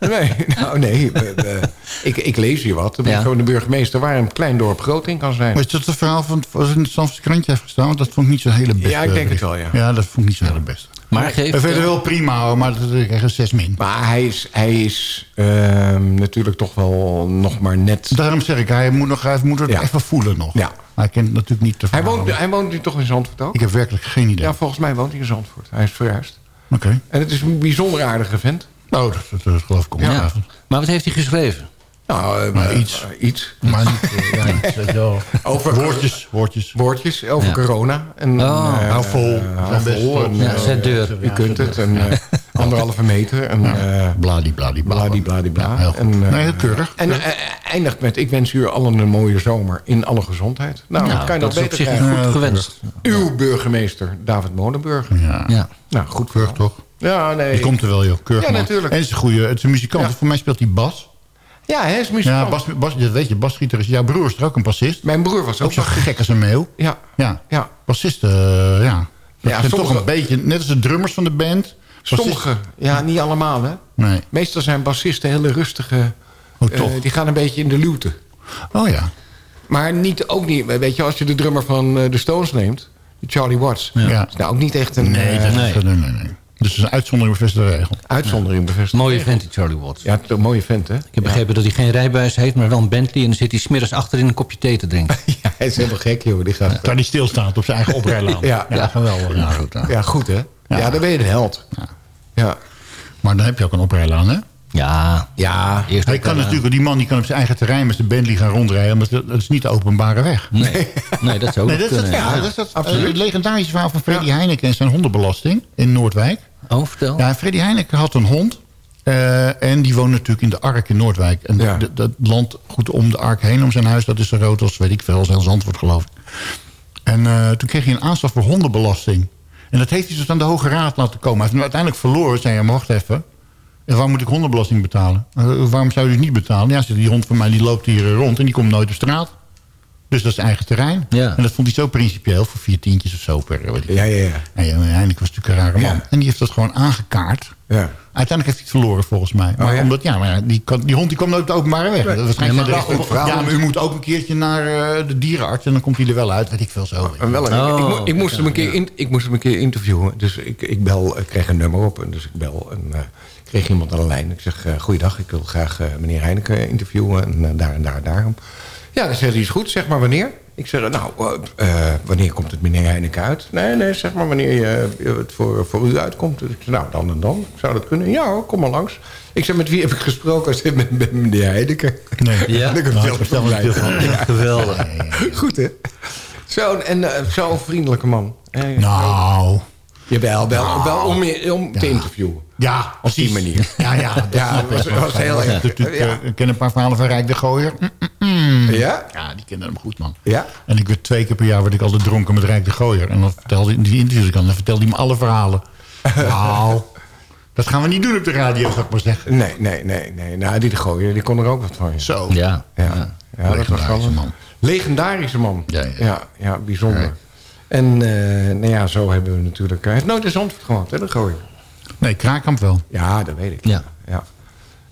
Nee, nou nee. we- we- ik, ik lees hier wat. Ja. van de burgemeester waar een klein dorp groot in kan zijn. Maar is dat het verhaal van wat in het Zandvoortse krantje heeft gestaan? Want dat vond ik niet zo'n hele beste. Ja, ik denk het wel, ja. Ja, dat vond ik niet zo'n hele beste. maar geef... En verder wel prima hoor, maar dat is echt een 6 min. Maar hij is, hij is ehm, natuurlijk toch wel nog maar net... Daarom zeg ik, hij moet, nog, hij moet het Ja. even voelen nog. Ja. Hij kent natuurlijk niet de Hij woont, hij woont nu toch in Zandvoort ook? Ik heb werkelijk geen idee. Ja, volgens mij woont hij in Zandvoort. Hij is verhuisd. Oké. En het is een bijzonder aardige vent. Nou, dat, dat, dat geloof ik Ja. ongetwijfeld. Maar wat heeft hij geschreven? Nou, eh, Maar iets. eh, iets. Maar niet, eh, ja, wel. Over Woordjes, woordjes. woordjes over Ja. corona. En, Oh. eh, Hou vol. hou vol. En, Ja, zet deur. U kunt het. En, eh, anderhalve meter. En, eh Bladibladibla. bladibladibla. Ja, heel goed. En, eh, nee, heel keurig. En eindigt met, ik wens u allen een mooie zomer in alle gezondheid. Nou, Nou, dat kan je dat nog is op beter zich krijgen. goed gewenst. Uw burgemeester, David Molenburg. ja. Ja. Nou, goed Keurig toch? Ja, nee. Die komt er wel, joh. Keurig Ja, natuurlijk. En het is een goede, het is een muzikant. Ja. Voor mij speelt hij bas. Ja, hij is Ja, bas, bas, weet je, basgieter is jouw broer is er ook een bassist. Mijn broer was Ook ook zo gek als een meeuw. Ja, Ja, ja. bassisten, eh, ja. Dat Ja, zijn sommige- toch een beetje, net als de drummers van de band. Sommige, ja, niet allemaal, hè. Nee. Meestal zijn bassisten hele rustige... Oh, eh, die gaan een beetje in de luwte. Oh ja. Maar niet, ook niet, weet je, als je de drummer van eh, de Stones neemt... Charlie Watts... Ja. is nou ook niet echt een Nee, dat nee. is, nee, nee, nee. Dus het is een uitzondering bevestigde regel. uitzondering bevestigd. Mooie vent die Charlie Watts. Ja, een mooie vent, hè? Ik heb begrepen dat hij geen rijbewijs heeft, maar wel een Bentley. En dan zit hij smiddags achterin een kopje thee te drinken. Ja, hij is helemaal gek, joh, die gast. Daar die stilstaat op zijn eigen oprijlaan. Ja. ja, geweldig. Ja, goed, ja. Ja, goed, hè? Ja, dan ben je een held. Ja. Maar dan heb je ook een oprijlaan, hè? Ja, Ja. eerst Hij kan natuurlijk, die man die kan op zijn eigen terrein met zijn Bentley gaan rondrijden. Maar dat, is niet de openbare weg. Nee, nee dat zou Nee, dat is, het, kunnen. ja, ja. dat is dat, absoluut. eh, het legendarische verhaal van Freddy Heineken en zijn hondenbelasting in Noordwijk. Oh, vertel. Ja, Freddy Heineken had een hond. eh, en die woonde natuurlijk in de Ark in Noordwijk. En Ja. dat land goed om de Ark heen, om zijn huis... dat is zo rood als, weet ik veel, als heel Zandvoort geloof ik. En eh, toen kreeg hij een aanslag voor hondenbelasting. En dat heeft hij dus aan de Hoge Raad laten komen. Hij heeft hem uiteindelijk verloren. Zei hij, maar wacht even. En waarom moet ik hondenbelasting betalen? Eh, waarom zou je het niet betalen? Ja, die hond van mij die loopt hier rond en die komt nooit op straat. Dus dat is eigen terrein. Ja. En dat vond hij zo principieel voor vier tientjes of zo per. Weet ik. Ja, ja, ja. En ja, Heineken was natuurlijk een rare man. Ja. En die heeft dat gewoon aangekaart. Ja. Uiteindelijk heeft hij het verloren volgens mij. Maar Oh, ja? omdat, ja, maar die, kan, die hond die kwam nooit op de openbare weg. Dat was Ja, maar ja, u moet ook een keertje naar eh, de dierenarts en dan komt hij er wel uit. Weet ik veel zo. En wel, een- Oh, ik, mo- ik, moest hem een keer in, ik moest hem een keer interviewen. Dus ik, ik bel, ik kreeg een nummer op. En dus ik bel en eh, ik kreeg iemand aan de lijn. Ik zeg, eh goeiedag, ik wil graag eh, meneer Heineken interviewen. En eh, daar en daar en daarom. Ja, dan zegt hij, is goed, zeg maar wanneer. Ik zeg, nou, eh, eh, wanneer komt het meneer Heineken uit? Nee, nee, zeg maar wanneer je, het voor, voor u uitkomt. Dus ik zeg, nou, dan en dan. Zou dat kunnen? Ja hoor, kom maar langs. Ik zeg, met wie heb ik gesproken? Hij zegt, met, met meneer Heineken. Nee. Ja. Ik heb Nou, blij. van. Ja, geweldig. Goed, hè? Zo'n en, zo'n vriendelijke man. Nou, Jawel, wel, wel om, je- om te interviewen. ja, Op die manier. Ja, ja. Dat Ja, was- was heel Ja, erg. Ja. eh, Ik ken een paar verhalen van Rijk de Gooier. Mm, Ja? Ja, die kennen hem goed, man. Ja? En ik werd twee keer per jaar werd ik altijd dronken met Rijk de Gooier. En dan vertelde in die interviews ik dan, dan vertelde hij me alle verhalen. Nou, dat gaan we niet doen op de radio, zou ik maar zeggen. Nee, nee, nee. nee. Nou, die de gooien, die kon er ook wat van. Ja, Zo. Ja. ja. ja. dat was wel Legendarische een man. legendarische man. Ja, ja. ja, ja, bijzonder. Ja. En eh, nou ja, zo hebben we natuurlijk... Hij heeft nooit Zandvoort gewoond, hè, de gooien. Nee, Kraakkamp wel. Ja, dat weet ik. Ja. Ja,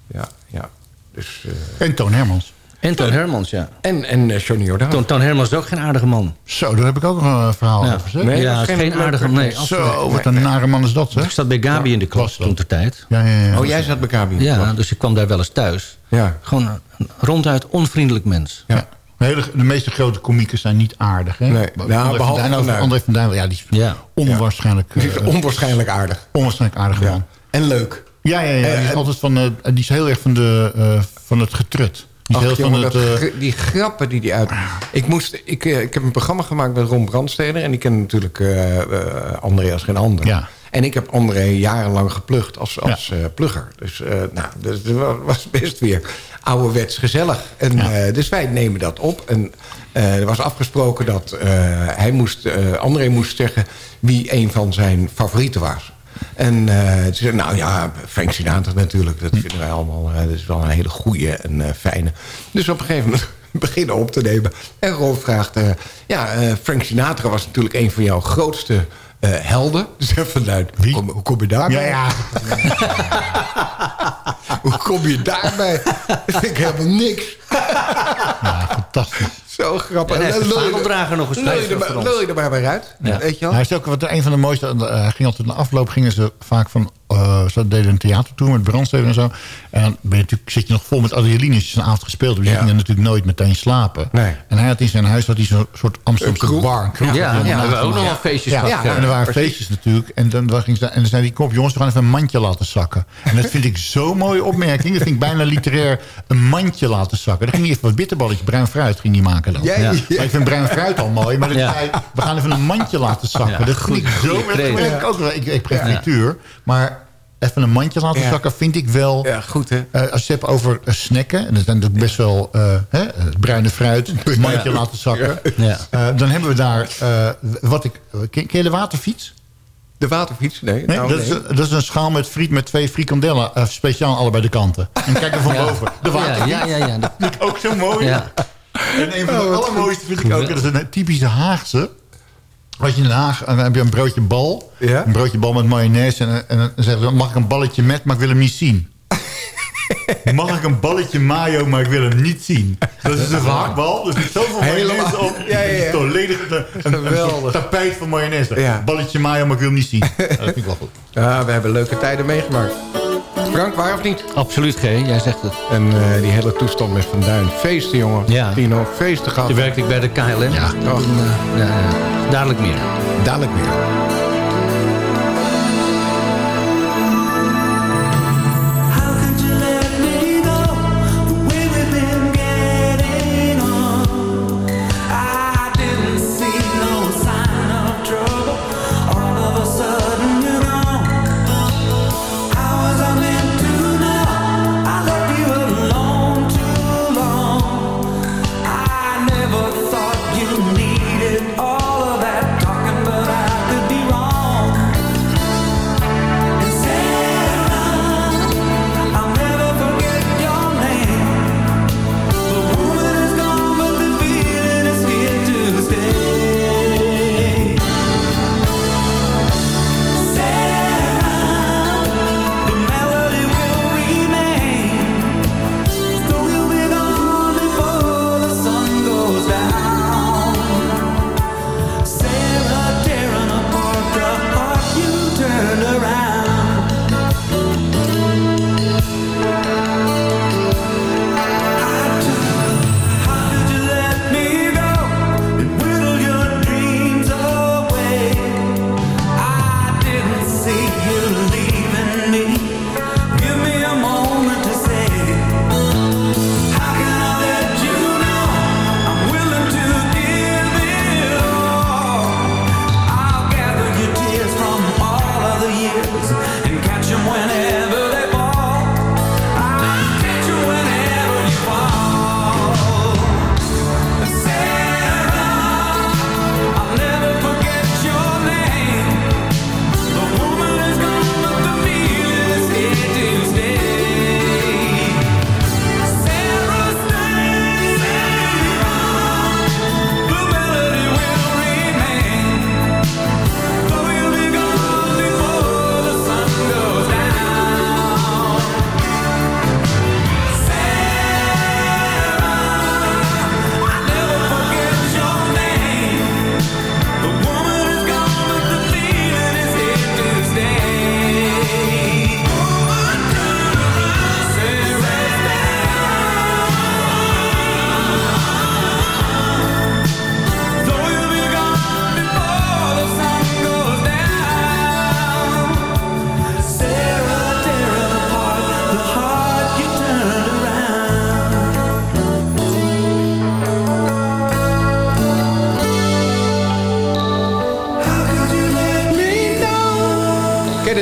ja. ja. Dus, eh, En Toon Hermans. En Toon Hermans, ja. en en eh, Johnny Jordaan. Toon, Toon Hermans is ook geen aardige man. Zo, daar heb ik ook nog een verhaal Ja. over. Zeg. Nee, ja, dat is is geen geen aardige leuke- nee, absoluut. Zo, wat een nare man is dat, Ik zeg. zat bij Gabi in de klas dat. toen ter tijd. Ja, ja, ja. Oh, jij zat bij KB in de Ja, klas. dus ik kwam daar wel eens thuis. Ja. Gewoon een ronduit onvriendelijk mens. Ja. De, hele, de meeste grote komieken zijn niet aardig. Hè? Nee. Maar Ja, André behalve van Duin. André van Duin, ja, die is Ja. onwaarschijnlijk, Die is eh, onwaarschijnlijk aardig. onwaarschijnlijk aardig Ja. man. En leuk. Ja, ja, ja. Die is, Eh, altijd van, eh, die is heel erg van, de, eh, van het getrut. Die Ach, heel jongen, van het... eh, die grappen die die uit... Ik, moest, ik, eh, ik heb een programma gemaakt met Ron Brandsteder... en die ken natuurlijk eh, eh, André als geen ander. Ja. En ik heb André jarenlang geplucht als, als eh, plugger. Dus, eh, nou, dus het wa- was best weer ouderwets gezellig. En, Ja. eh, dus wij nemen dat op. En er was afgesproken dat hij moest, André moest zeggen... wie een van zijn favorieten was. En ze zei, nou ja, Frank Sinatra natuurlijk. Dat vinden wij allemaal, dat is wel een hele goeie en fijne. Dus op een gegeven moment beginnen op te nemen. En Rolf vraagt, ja, Frank Sinatra was natuurlijk een van jouw grootste eh, helden. Dus even vanuit, hoe kom, hoe kom je daarbij? ja, ja. Hoe kom je daarbij? Dat vind ik helemaal niks. ja, fantastisch. Zo grappig. En de lul je er- vaandeldrager nog eens lul je er maar- voor ons. lul je maar weer uit. Ja. Weet je wel? Hij is ook wat een van de mooiste... eh, Hij ging altijd na afloop gingen ze vaak van eh, ze deden een theatertour met brandsteven en zo. En dan ben je natuurlijk, zit je nog vol met adrenaline als je een avond gespeeld hebt. Je Ja. ging natuurlijk nooit meteen slapen. Nee. En hij had in zijn huis had hij zo'n soort Amsterdamse bar. Ja, ja, we hebben ook nog wel feestjes Ja, gehad. ja, en er waren feestjes natuurlijk. En dan, dan ging ze, en dan zei die kop, jongens, we gaan even een mandje laten zakken. En dat vind ik zo'n mooie opmerking. Dat vind ik bijna literair. Een mandje laten zakken. Dan ging hij even wat bitterballetje, bruin fruit ging hij maken dan. Ja, Ja. ja. Maar ik vind bruin fruit al mooi. Maar zei, we gaan even een mandje laten zakken. Ja, dat vind ik zo... ook wel. Ik, ik frituur. Maar even een mandje laten Ja. zakken vind ik wel... Ja, goed hè. Eh, als je het hebt over eh, snacken, en dat zijn natuurlijk best wel eh, hè, het bruine fruit, een mandje laten zakken. Ja. Eh, dan hebben we daar, eh, wat ik, ken, ken je de waterfiets? De waterfiets? Nee. Nee, nou, dat, is, nee. dat is een schaal met friet met twee frikandellen, eh, speciaal aan allebei de kanten. En kijk er van Ja. boven. De Ja, waterfiets. ja, ja. ja. Dat- vind ik ook zo mooi. ja. En een van de Oh, wat allermooiste vind ik ook, dat is een typische Haagse. Als je in Den Haag, dan heb je een broodje bal. Ja. Een broodje bal met mayonaise. En, en dan zeggen ze, mag ik een balletje met, maar ik wil hem niet zien. Mag ik een balletje mayo, maar ik wil hem niet zien. Dat is een gehaktbal. Er zit zoveel mayonaise op. Ja, ja, ja. Het is volledig een, een, een tapijt van mayonaise. Ja. Balletje mayo, maar ik wil hem niet zien. Dat vind ik wel goed. Ja, we hebben leuke tijden meegemaakt. Frank, waar of niet? Absoluut, G. Jij zegt het. En eh, die hele toestand met Van Duin. Feesten, jongen. Ja. Tino, feesten gehad. Toen werkte ik bij de KLM. Ja. Eh, ja, ja. Dadelijk meer. Dadelijk weer.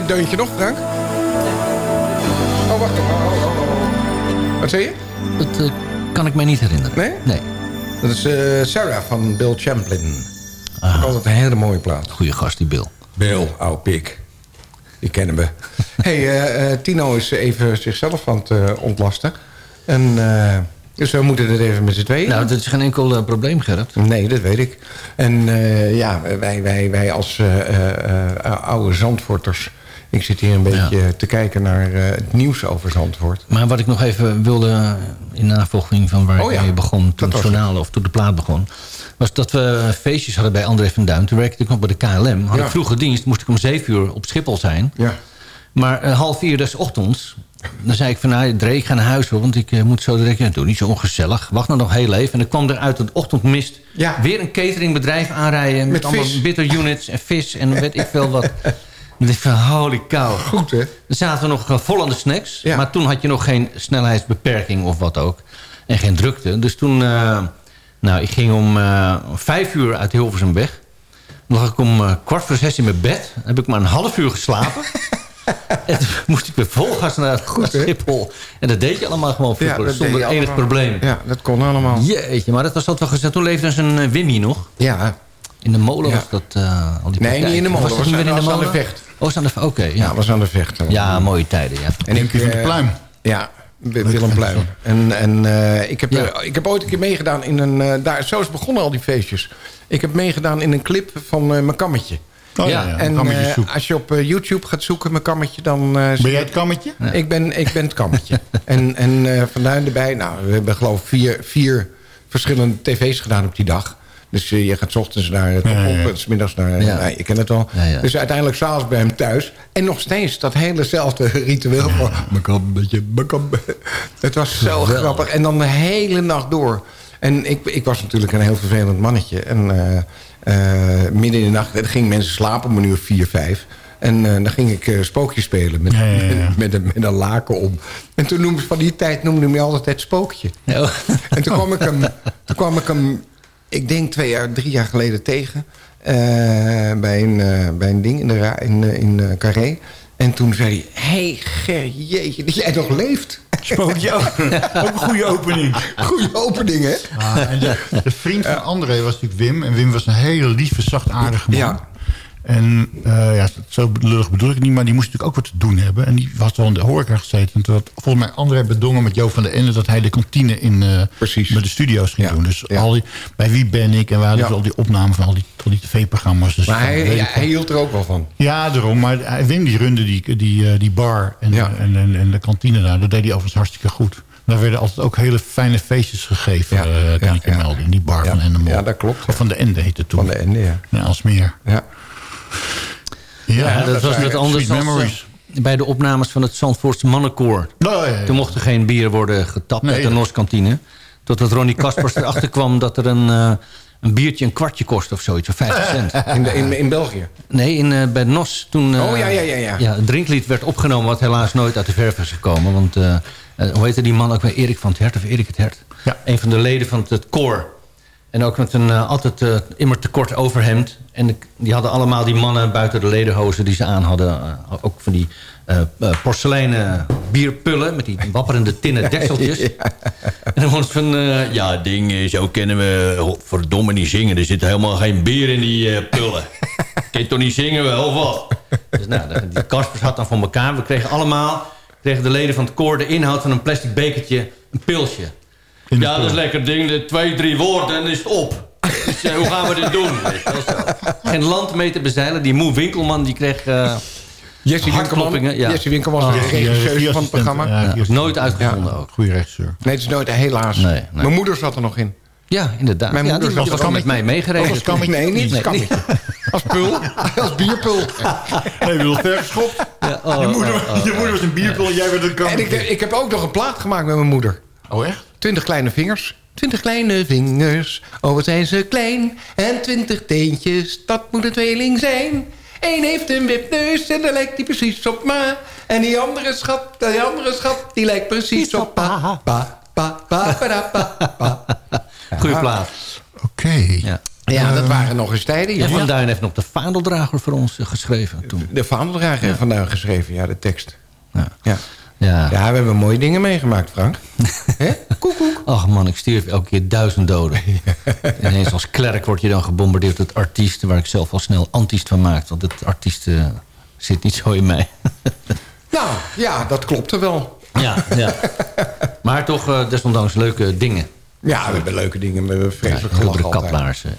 Dit deuntje nog, Frank? Oh, wacht even. Oh, oh, oh. Wat zei je? Dat eh, kan ik mij niet herinneren. Nee? Nee. Dat is eh, Sarah van Bill Champlin. Ah. Altijd een hele mooie plaat. Goeie gast, die Bill. Bill, oude pik. Die kennen we. hey, eh, Tino is even zichzelf aan het ontlasten. En, eh, dus we moeten het even met z'n tweeën Nou, dat is geen enkel probleem, Gerrit. Nee, dat weet ik. En eh, ja, wij, wij, wij als oude Zandvoorters... Ik zit hier een beetje te kijken naar eh, het nieuws over Zandvoort. Maar wat ik nog even wilde, in navolging van waar Oh ja, mee begon... toen het journaal of toen de plaat begon... was dat we feestjes hadden bij André van Duin. Toen werkte ik nog bij de KLM. Had Ja. ik vroege dienst, moest ik om zeven uur op Schiphol zijn. Ja. Maar half vier des ochtends... dan zei ik van, nou, Dre, ik ga naar huis hoor... want ik eh, moet zo direct... Ja, doe niet zo ongezellig. Wacht nou nog heel even. En dan kwam er uit het ochtendmist... Weer een cateringbedrijf aanrijden... met, Met allemaal bitter units en vis en weet ik veel wat. Holy cow. Goed, hè? Dan zaten we nog eh, vol aan de snacks. Ja. Maar toen had je nog geen snelheidsbeperking of wat ook. En geen drukte. Dus toen... eh, nou, ik ging om eh, vijf uur uit Hilversum weg. Dan lag ik om kwart voor zes in mijn bed. Dan heb ik maar een half uur geslapen. en toen moest ik weer vol gas naar Schiphol. En dat deed je allemaal gewoon vroeger, zonder enig allemaal. probleem. Ja, dat kon allemaal. Jeetje, maar dat was altijd wel gezegd. Toen leefde dus een uh, Wimmy nog. Ja. In de molen Ja. was dat al die Nee, niet in de molen. Was dat Was niet meer in de molen? vecht. Oh, was aan de Oké, ja. Ja, was aan de vecht. Ja, mooie tijden, ja. En van de eh, Pluim. Ja, Wi- Willem Pluim. En, en eh, ik, heb, Ja. ik heb ooit een keer meegedaan in een... eh, daar, zo is begonnen al die feestjes. Ik heb meegedaan in een clip van eh, mijn kammetje. Oh, Ja, ja, ja. En als je op YouTube gaat zoeken, mijn kammetje, dan... eh, Ben je- jij het kammetje? ik, ben, ik ben het kammetje. en en eh Van Duin erbij. Nou, we hebben geloof ik vier, vier verschillende tv's gedaan op die dag. Dus eh, je gaat 's ochtends naar het Ja, ja, ja. op, en 's middags naar... Ja. nou, je kent het. Ja, ja. Dus uiteindelijk s'avonds bij hem thuis. En nog steeds dat helezelfde ritueel van... Mijn kammetje. Het was zo Geweldig. grappig. En dan de hele nacht door. En ik, ik was natuurlijk een heel vervelend mannetje. En eh, eh, midden in de nacht gingen mensen slapen om een uur vier, vijf. En dan ging ik eh, spookje spelen met, Ja, ja, ja. Met, met, een, met een laken om. En toen noemde ze van die tijd noemde hij me altijd het spookje. Ja. En toen kwam ik hem, toen kwam ik hem ik denk twee jaar, drie jaar geleden tegen. eh, bij, een, eh, bij een ding in, de ra- in, eh, in eh, Carré. En toen zei hij, hey Ger, jeetje, dat jij nog leeft. Spookje ook. ook een goede opening. Goeie opening, hè? Ah, en de, de vriend van André was natuurlijk Wim. En Wim was een hele lieve, zachtaardige man. Ja. En eh, ja, zo lullig bedoel ik het niet, maar die moest natuurlijk ook wat te doen hebben. En die was al in de horeca gezeten. En toen had volgens mij André bedongen met Jo van der Ende... dat hij de kantine in eh, Precies. met de studio's ging Ja, doen. Dus ja. al die, bij Wie ben ik? En hadden Ja. dus al die opnamen van al die, al die tv-programma's. Dus Maar hij, hield er ook wel van. Ja, daarom. Maar hij- Wim die runde die, die, eh, die bar en, en, en, en de kantine daar. Dat deed hij overigens hartstikke goed. Daar werden altijd ook hele fijne feestjes gegeven, eh, kan ik je melden. In die bar van Endemol. Ja, dat klopt, Of van de Ende heette het toen. Van de ende, ja. Ja, Alsmeer. ja. Ja, Ja, dat, was net anders dan memories. bij de opnames van het Zandvoortse mannenkoor. Nou, ja, ja. Toen mocht er geen bier worden getapt Nee. uit de Noskantine. Totdat Ronnie Kaspers erachter kwam dat er een, eh, een biertje een kwartje kost of zoiets, of 50 cent. In, de, in, in België. Nee, in, eh, bij Nos. Toen eh, Oh, ja, ja, ja, ja. het drinklied werd opgenomen... wat helaas nooit uit de verf is gekomen. Want, eh, eh, hoe heette die man ook weer? Erik van het Hert of Erik het Hert? Ja. Een van de leden van het, het koor. En ook met een eh, altijd eh, immer tekort overhemd. En die hadden allemaal die mannen buiten de lederhozen die ze aan hadden. eh, ook van die eh, porseleinen bierpullen met die wapperende tinnen dekseltjes. En dan was het van, eh, ja ding, zo kennen we verdomme niet zingen. Er zit helemaal geen bier in die eh, pullen. Kun je toch niet zingen wel, of wat? Dus nou, de- die Kaspers had dan voor elkaar. We kregen allemaal, kregen de leden van het koor... de inhoud van een plastic bekertje, een pilsje. Ja, dat is lekker ding. De twee, drie woorden en is het op. Dus, eh, hoe gaan we dit doen? Geen land mee te bezeilen. Die Moe Winkelman die kreeg eh, Jesse Winkelman, Hartkloppingen, ja. Jesse Winkelman was de Ja, regisseur van het programma. ja, Ja, nooit uitgevonden ook. Goede regisseur. Nee, het is nooit, helaas. Nee, nee. Mijn moeder zat er nog in. Ja, inderdaad. Mijn ja, moeder die zat was met mij meegereden. Oh, als kammetje. Nee, niet als Nee, kammetje. Als pul. Als bierpul. Nee, je bedoelt vergeschopt. Ja, oh, je, moeder, oh, oh. je moeder was een bierpul en jij werd een En kammetje. ik, ik heb ook nog een plaat gemaakt met mijn moeder. Oh, echt? Twintig kleine vingers. Twintig kleine vingers. Oh, wat zijn ze klein. En twintig teentjes. Dat moet een tweeling zijn. Eén heeft een wipneus en daar lijkt die precies op ma. En die andere schat, die andere schat, die lijkt precies op pa. Pa, pa, pa, pa, pa, pa. Goeie plaat. Oké. Ja. Ja, dat waren nog eens tijden. En joh. Van Duin heeft nog de vaandeldrager voor ons eh, geschreven toen. De vaandeldrager heeft vandaag geschreven, ja, de tekst. Ja. Ja. Ja. ja, we hebben mooie dingen meegemaakt, Frank. Koek, koek. Ach man, ik stierf elke keer duizend doden. Ineens als klerk word je dan gebombardeerd door het artiest... waar ik zelf al snel antiest van maak. Want het artiest eh, zit niet zo in mij. Nou, ja, dat klopte wel. ja, ja. Maar toch eh, desondanks leuke dingen. Ja, we hebben leuke dingen. We hebben Ja, vreselijk Hilde gelachen. Kaplaars. eh,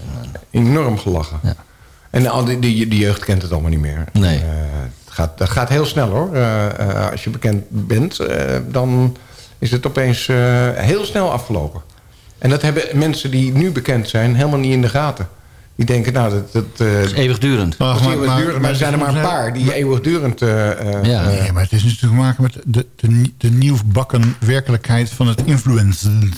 Enorm gelachen. Ja. En al die, die, die jeugd kent het allemaal niet meer. Nee. Gaat, dat gaat heel snel hoor. Eh, eh, als je bekend bent, eh, dan is het opeens eh, heel snel afgelopen. En dat hebben mensen die nu bekend zijn helemaal niet in de gaten. Die denken, nou, dat... dat eh, is eeuwigdurend. maar- maar- maar, er zijn er maar een paar die eeuwigdurend... eh, eh, Ja. Nee, maar het is natuurlijk te maken met de, de, de nieuwbakken werkelijkheid van het influencen.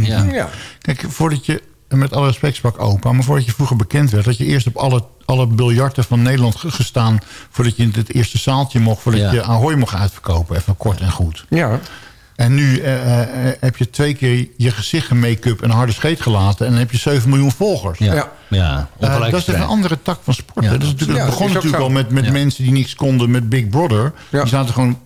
Ja. ja. Kijk, voordat je, met alle respect sprak opa... maar voordat je vroeger bekend werd... dat je eerst op alle, alle biljarten van Nederland ge- gestaan... voordat je in het eerste zaaltje mocht... voordat Ja. je Ahoy mocht uitverkopen. Even kort en goed. ja. En nu eh, eh, heb je twee keer je gezicht make-up en een harde scheet gelaten... en dan heb je 7 miljoen volgers. Ja, Ja. ja. Eh, dat is een andere tak van sport. Ja, hè. dat is natuurlijk, begon dat is ook natuurlijk al zo. met, met Ja. mensen die niks konden met Big Brother. Ja. Die zaten gewoon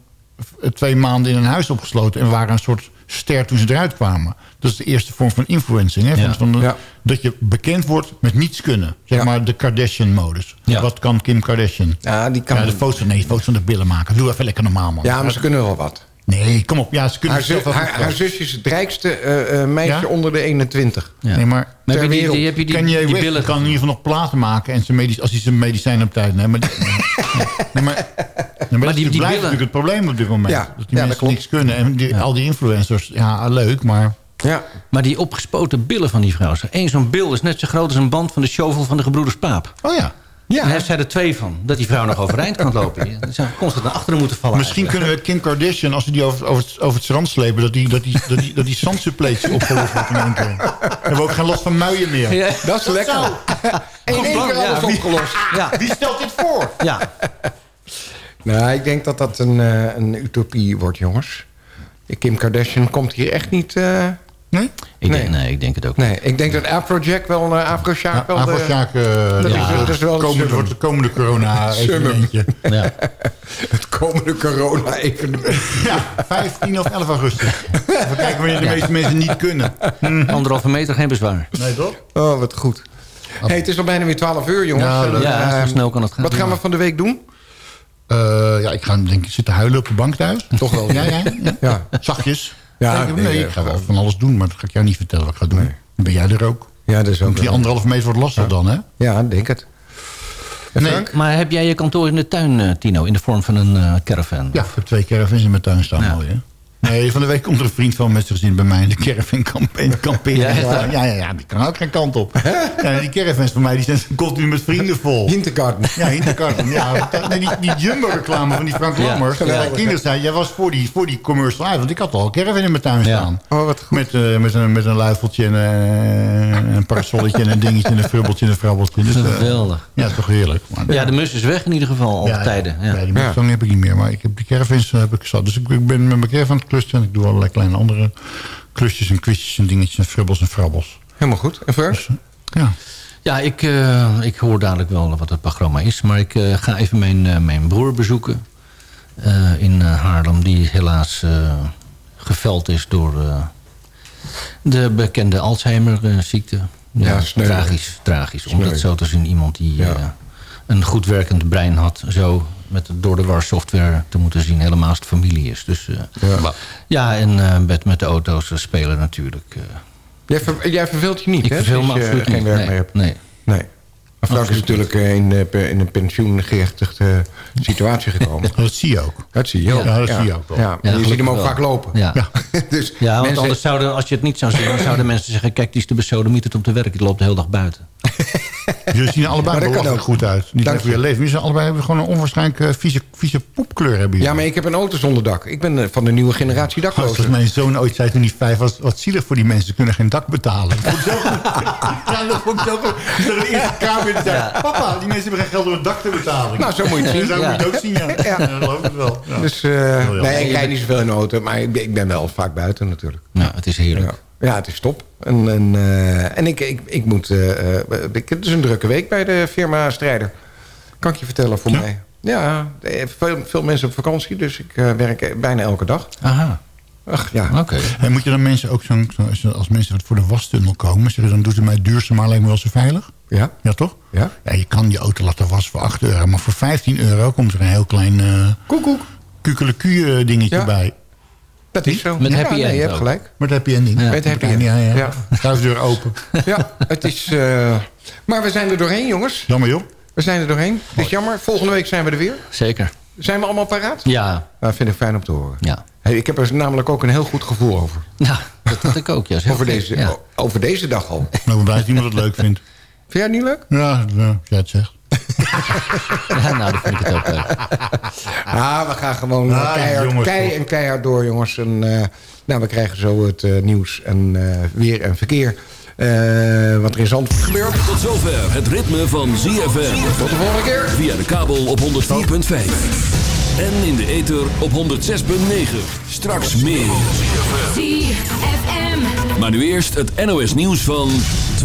twee maanden in een huis opgesloten... en waren een soort ster toen ze eruit kwamen. Dat is de eerste vorm van influencing. Hè? Van, Ja. van de- Ja. Dat je bekend wordt met niets kunnen. Zeg Ja. maar de Kardashian-modus. Ja. Wat kan Kim Kardashian? Ja, die kan... Ja, de foto's, nee, foto's van de billen maken. Doe even lekker normaal, man. Ja, maar ze kunnen wel wat. Nee, kom op. Ja, ze kunnen Haar, zelf haar, zusje is het rijkste eh, eh, meisje Ja? onder de 21. Ja. Nee, maar Maar ter heb je die, wereld. die, heb je die, West billen kan in ieder geval nog platen maken... En zijn medisch, als hij zijn medicijn op tijd neemt. Maar, die, nee, maar, nee, maar, die- blijft billen- natuurlijk het probleem op dit moment. Ja, dat die ja, dat mensen klopt. niks kunnen. En die, al die influencers, ja, leuk, maar... Ja. Maar die opgespoten billen van die vrouw. Eén zo'n bil is net zo groot als een band van de shovel van de gebroeders Paap. Oh ja. Ja. Heeft zij er twee van. Dat die vrouw nog overeind kan lopen. Ze zou constant naar achteren moeten vallen. Misschien kunnen we Kim Kardashian, als ze die over, over, het, over het strand slepen... dat die, dat die, dat die, dat die zandsuppletie opgelost wordt in één keer. Dan hebben we ook geen last van muien meer. Ja. Dat is lekker. plan, keer ja. alles Wie- opgelost. Ja, Wie stelt dit voor? ja. Nou, ik denk dat dat een, eh, een utopie wordt, jongens. Kim Kardashian komt hier echt niet... eh, Nee? Ik Nee. Denk, nee, ik denk het ook nee, ik denk dat Afrojack wel... uh, Afrojack wel... de- Afrosjaak, uh, dat dat, is- is, dat is wel het komende, wordt de komende corona Summum. evenementje. Ja. het komende corona-evenement. Ja, 15 of 11 augustus. Even kijken wanneer de meeste mensen niet kunnen. Anderhalve meter, geen bezwaar. Nee, toch? Oh, wat goed. Hey, het is al bijna weer 12 uur, jongens. Ja, Ja, eh, zo snel kan het gaan. Wat gaan we van de week doen? Eh, ja, ik ga denk ik zitten huilen op de bank thuis. Toch wel. Ja, ja, ja. Ja. Zachtjes. Ja, nee, nee, nee, eh, ik ga wel van alles doen, maar dat ga ik jou niet vertellen wat ik ga doen. Dan ben jij er ook. Ja, dat is ook Die anderhalf meter wordt lastig dan, hè? Ja, denk het. Nee. Maar heb jij je kantoor in de tuin, eh, Tino? In de vorm van een eh, caravan? Ja, ik heb twee caravans in mijn tuin staan. Ja. Mooi, hè? Nee, van de week komt er een vriend van met zijn gezin bij mij in de caravan kamp- kamperen. Ja, ja, ja, ja, die kan ook geen kant op. Ja, die caravans van mij die zijn continu met vrienden vol. Hintergarten. Ja, Hinterkarten. Ja, nee, die, die Jumbo-reclame van die Frank Ja, Lammers. Mijn kinderen zei, jij was voor die, voor die commercial live. Want ik had al een caravan in mijn tuin Ja. staan. Oh, wat goed. Met, eh, met, een, met een luifeltje en eh, een parasolletje en een dingetje en een frubbeltje en een frabbeltje. Dus, eh, Geweldig. ja, toch heerlijk. Maar, Ja, de mus is weg in ieder geval, al ja, tijden. Ja. Ja, die mustang heb ik niet meer. Maar ik heb die caravans heb ik zat. Dus ik, ik ben met mijn caravan En ik doe allerlei kleine andere klusjes en quizjes en dingetjes en frubbels en frabbels. Helemaal goed. En Frank? Ja. Ja, ik, eh, ik hoor dadelijk wel wat het programma is. Maar ik eh, ga even mijn, eh, mijn broer bezoeken. eh, in eh, Haarlem. Die helaas eh, geveld is door eh, de bekende Alzheimer-ziekte. Ja, tragisch, tragisch. Om dat zo te zien. Iemand die Ja. eh, een goed werkend brein had. Zo met de door de war software te moeten zien. Helemaal als het familie is. Dus eh, Ja. ja, en eh, met, met de auto's eh, spelen natuurlijk. eh. Jij, ver- jij verveelt je niet, ik hè? verveel me absoluut geen niet. werk nee, meer hebt. nee. Nee. Maar Frank is natuurlijk in, in een pensioengerechtigde situatie gekomen. Dat zie je ook. Dat zie je ook. Ja, dat zie je ook wel. Ja, Ja, je ziet hem ook wel. vaak lopen. Ja. Dus Ja, want mensen- anders zouden, als je het niet zou zien... dan zouden mensen zeggen... kijk, die is de besodemieterd om te werken. Die loopt de hele dag buiten. Jullie zien allebei belachelijk ook. goed uit. Niet Dank voor je leven. Jullie zijn allebei hebben gewoon een onwaarschijnlijk eh, vieze, vieze poepkleur. Hebben jullie. Ja, maar ik heb een auto zonder dak. Ik ben eh, van de nieuwe generatie Als daklozen. mijn zoon ooit zei toen hij vijf was... wat zielig voor die mensen, ze kunnen geen dak betalen. Dat vond ik zo goed. ja, dat vond ik zo goed. Dus dat de eerste kamer zei... Papa, die mensen hebben geen geld om een dak te betalen. Nou, zo moet je het zien. Zo Ja. moet je het ook zien, ja. ja. dat geloof ik wel. Ja. Dus eh, nee, ik rijd niet zoveel in de auto. Maar ik, ben- ik ben wel vaak buiten natuurlijk. Nou, het is heerlijk. Ja, het is top. En, en, eh, en ik, ik, ik moet... eh, eh, ik, het is een drukke week bij de firma Strijder. Kan ik je vertellen voor Ja? mij. Ja, veel, veel mensen op vakantie. Dus ik werk bijna elke dag. Aha, Ach ja. oké. En moet je dan mensen ook zo'n... zo- als- mensen voor de wastunnel komen... zeggen dan doen ze mij duurzaam, maar lijkt me wel zo veilig? Ja? Ja, toch? Ja? Ja, je kan je auto laten wassen voor 8 euro. Maar voor 15 euro komt er een heel klein uh, Koekoek. kukeleku dingetje Ja. bij. Dat is zo. Met ja, happy nee, end je hebt gelijk. Met happy ending. Ja. Met happy Ja, end. ja, ja. Ja. Open. Ja, het is... eh, maar we zijn er doorheen, jongens. Jammer joh. We zijn er doorheen. Het is jammer. Volgende week zijn we er weer. Zeker. Zijn we allemaal paraat? Ja, Dat vind ik fijn om te horen. ja. Hey, ik heb er namelijk ook een heel goed gevoel over. Nou, dat had ik ook. Ja, Over deze, Ja. over deze dag al. Nou, blij dat iemand het leuk vindt. jij het niet leuk? Ja, ja, als jij het zegt. Ja, nou, dat vind ik het ook leuk. Ah, we gaan gewoon Ah, keihard, jongens, kei en keihard door, jongens. En, eh, nou, we krijgen zo het eh, nieuws en eh, weer en verkeer. Eh, wat er in Zandvoort gebeurt. Tot zover het ritme van ZFM. Tot de volgende keer. Via de kabel op 104.5. En in de ether op 106.9. Straks meer. ZFM. Maar nu eerst het NOS nieuws van 12.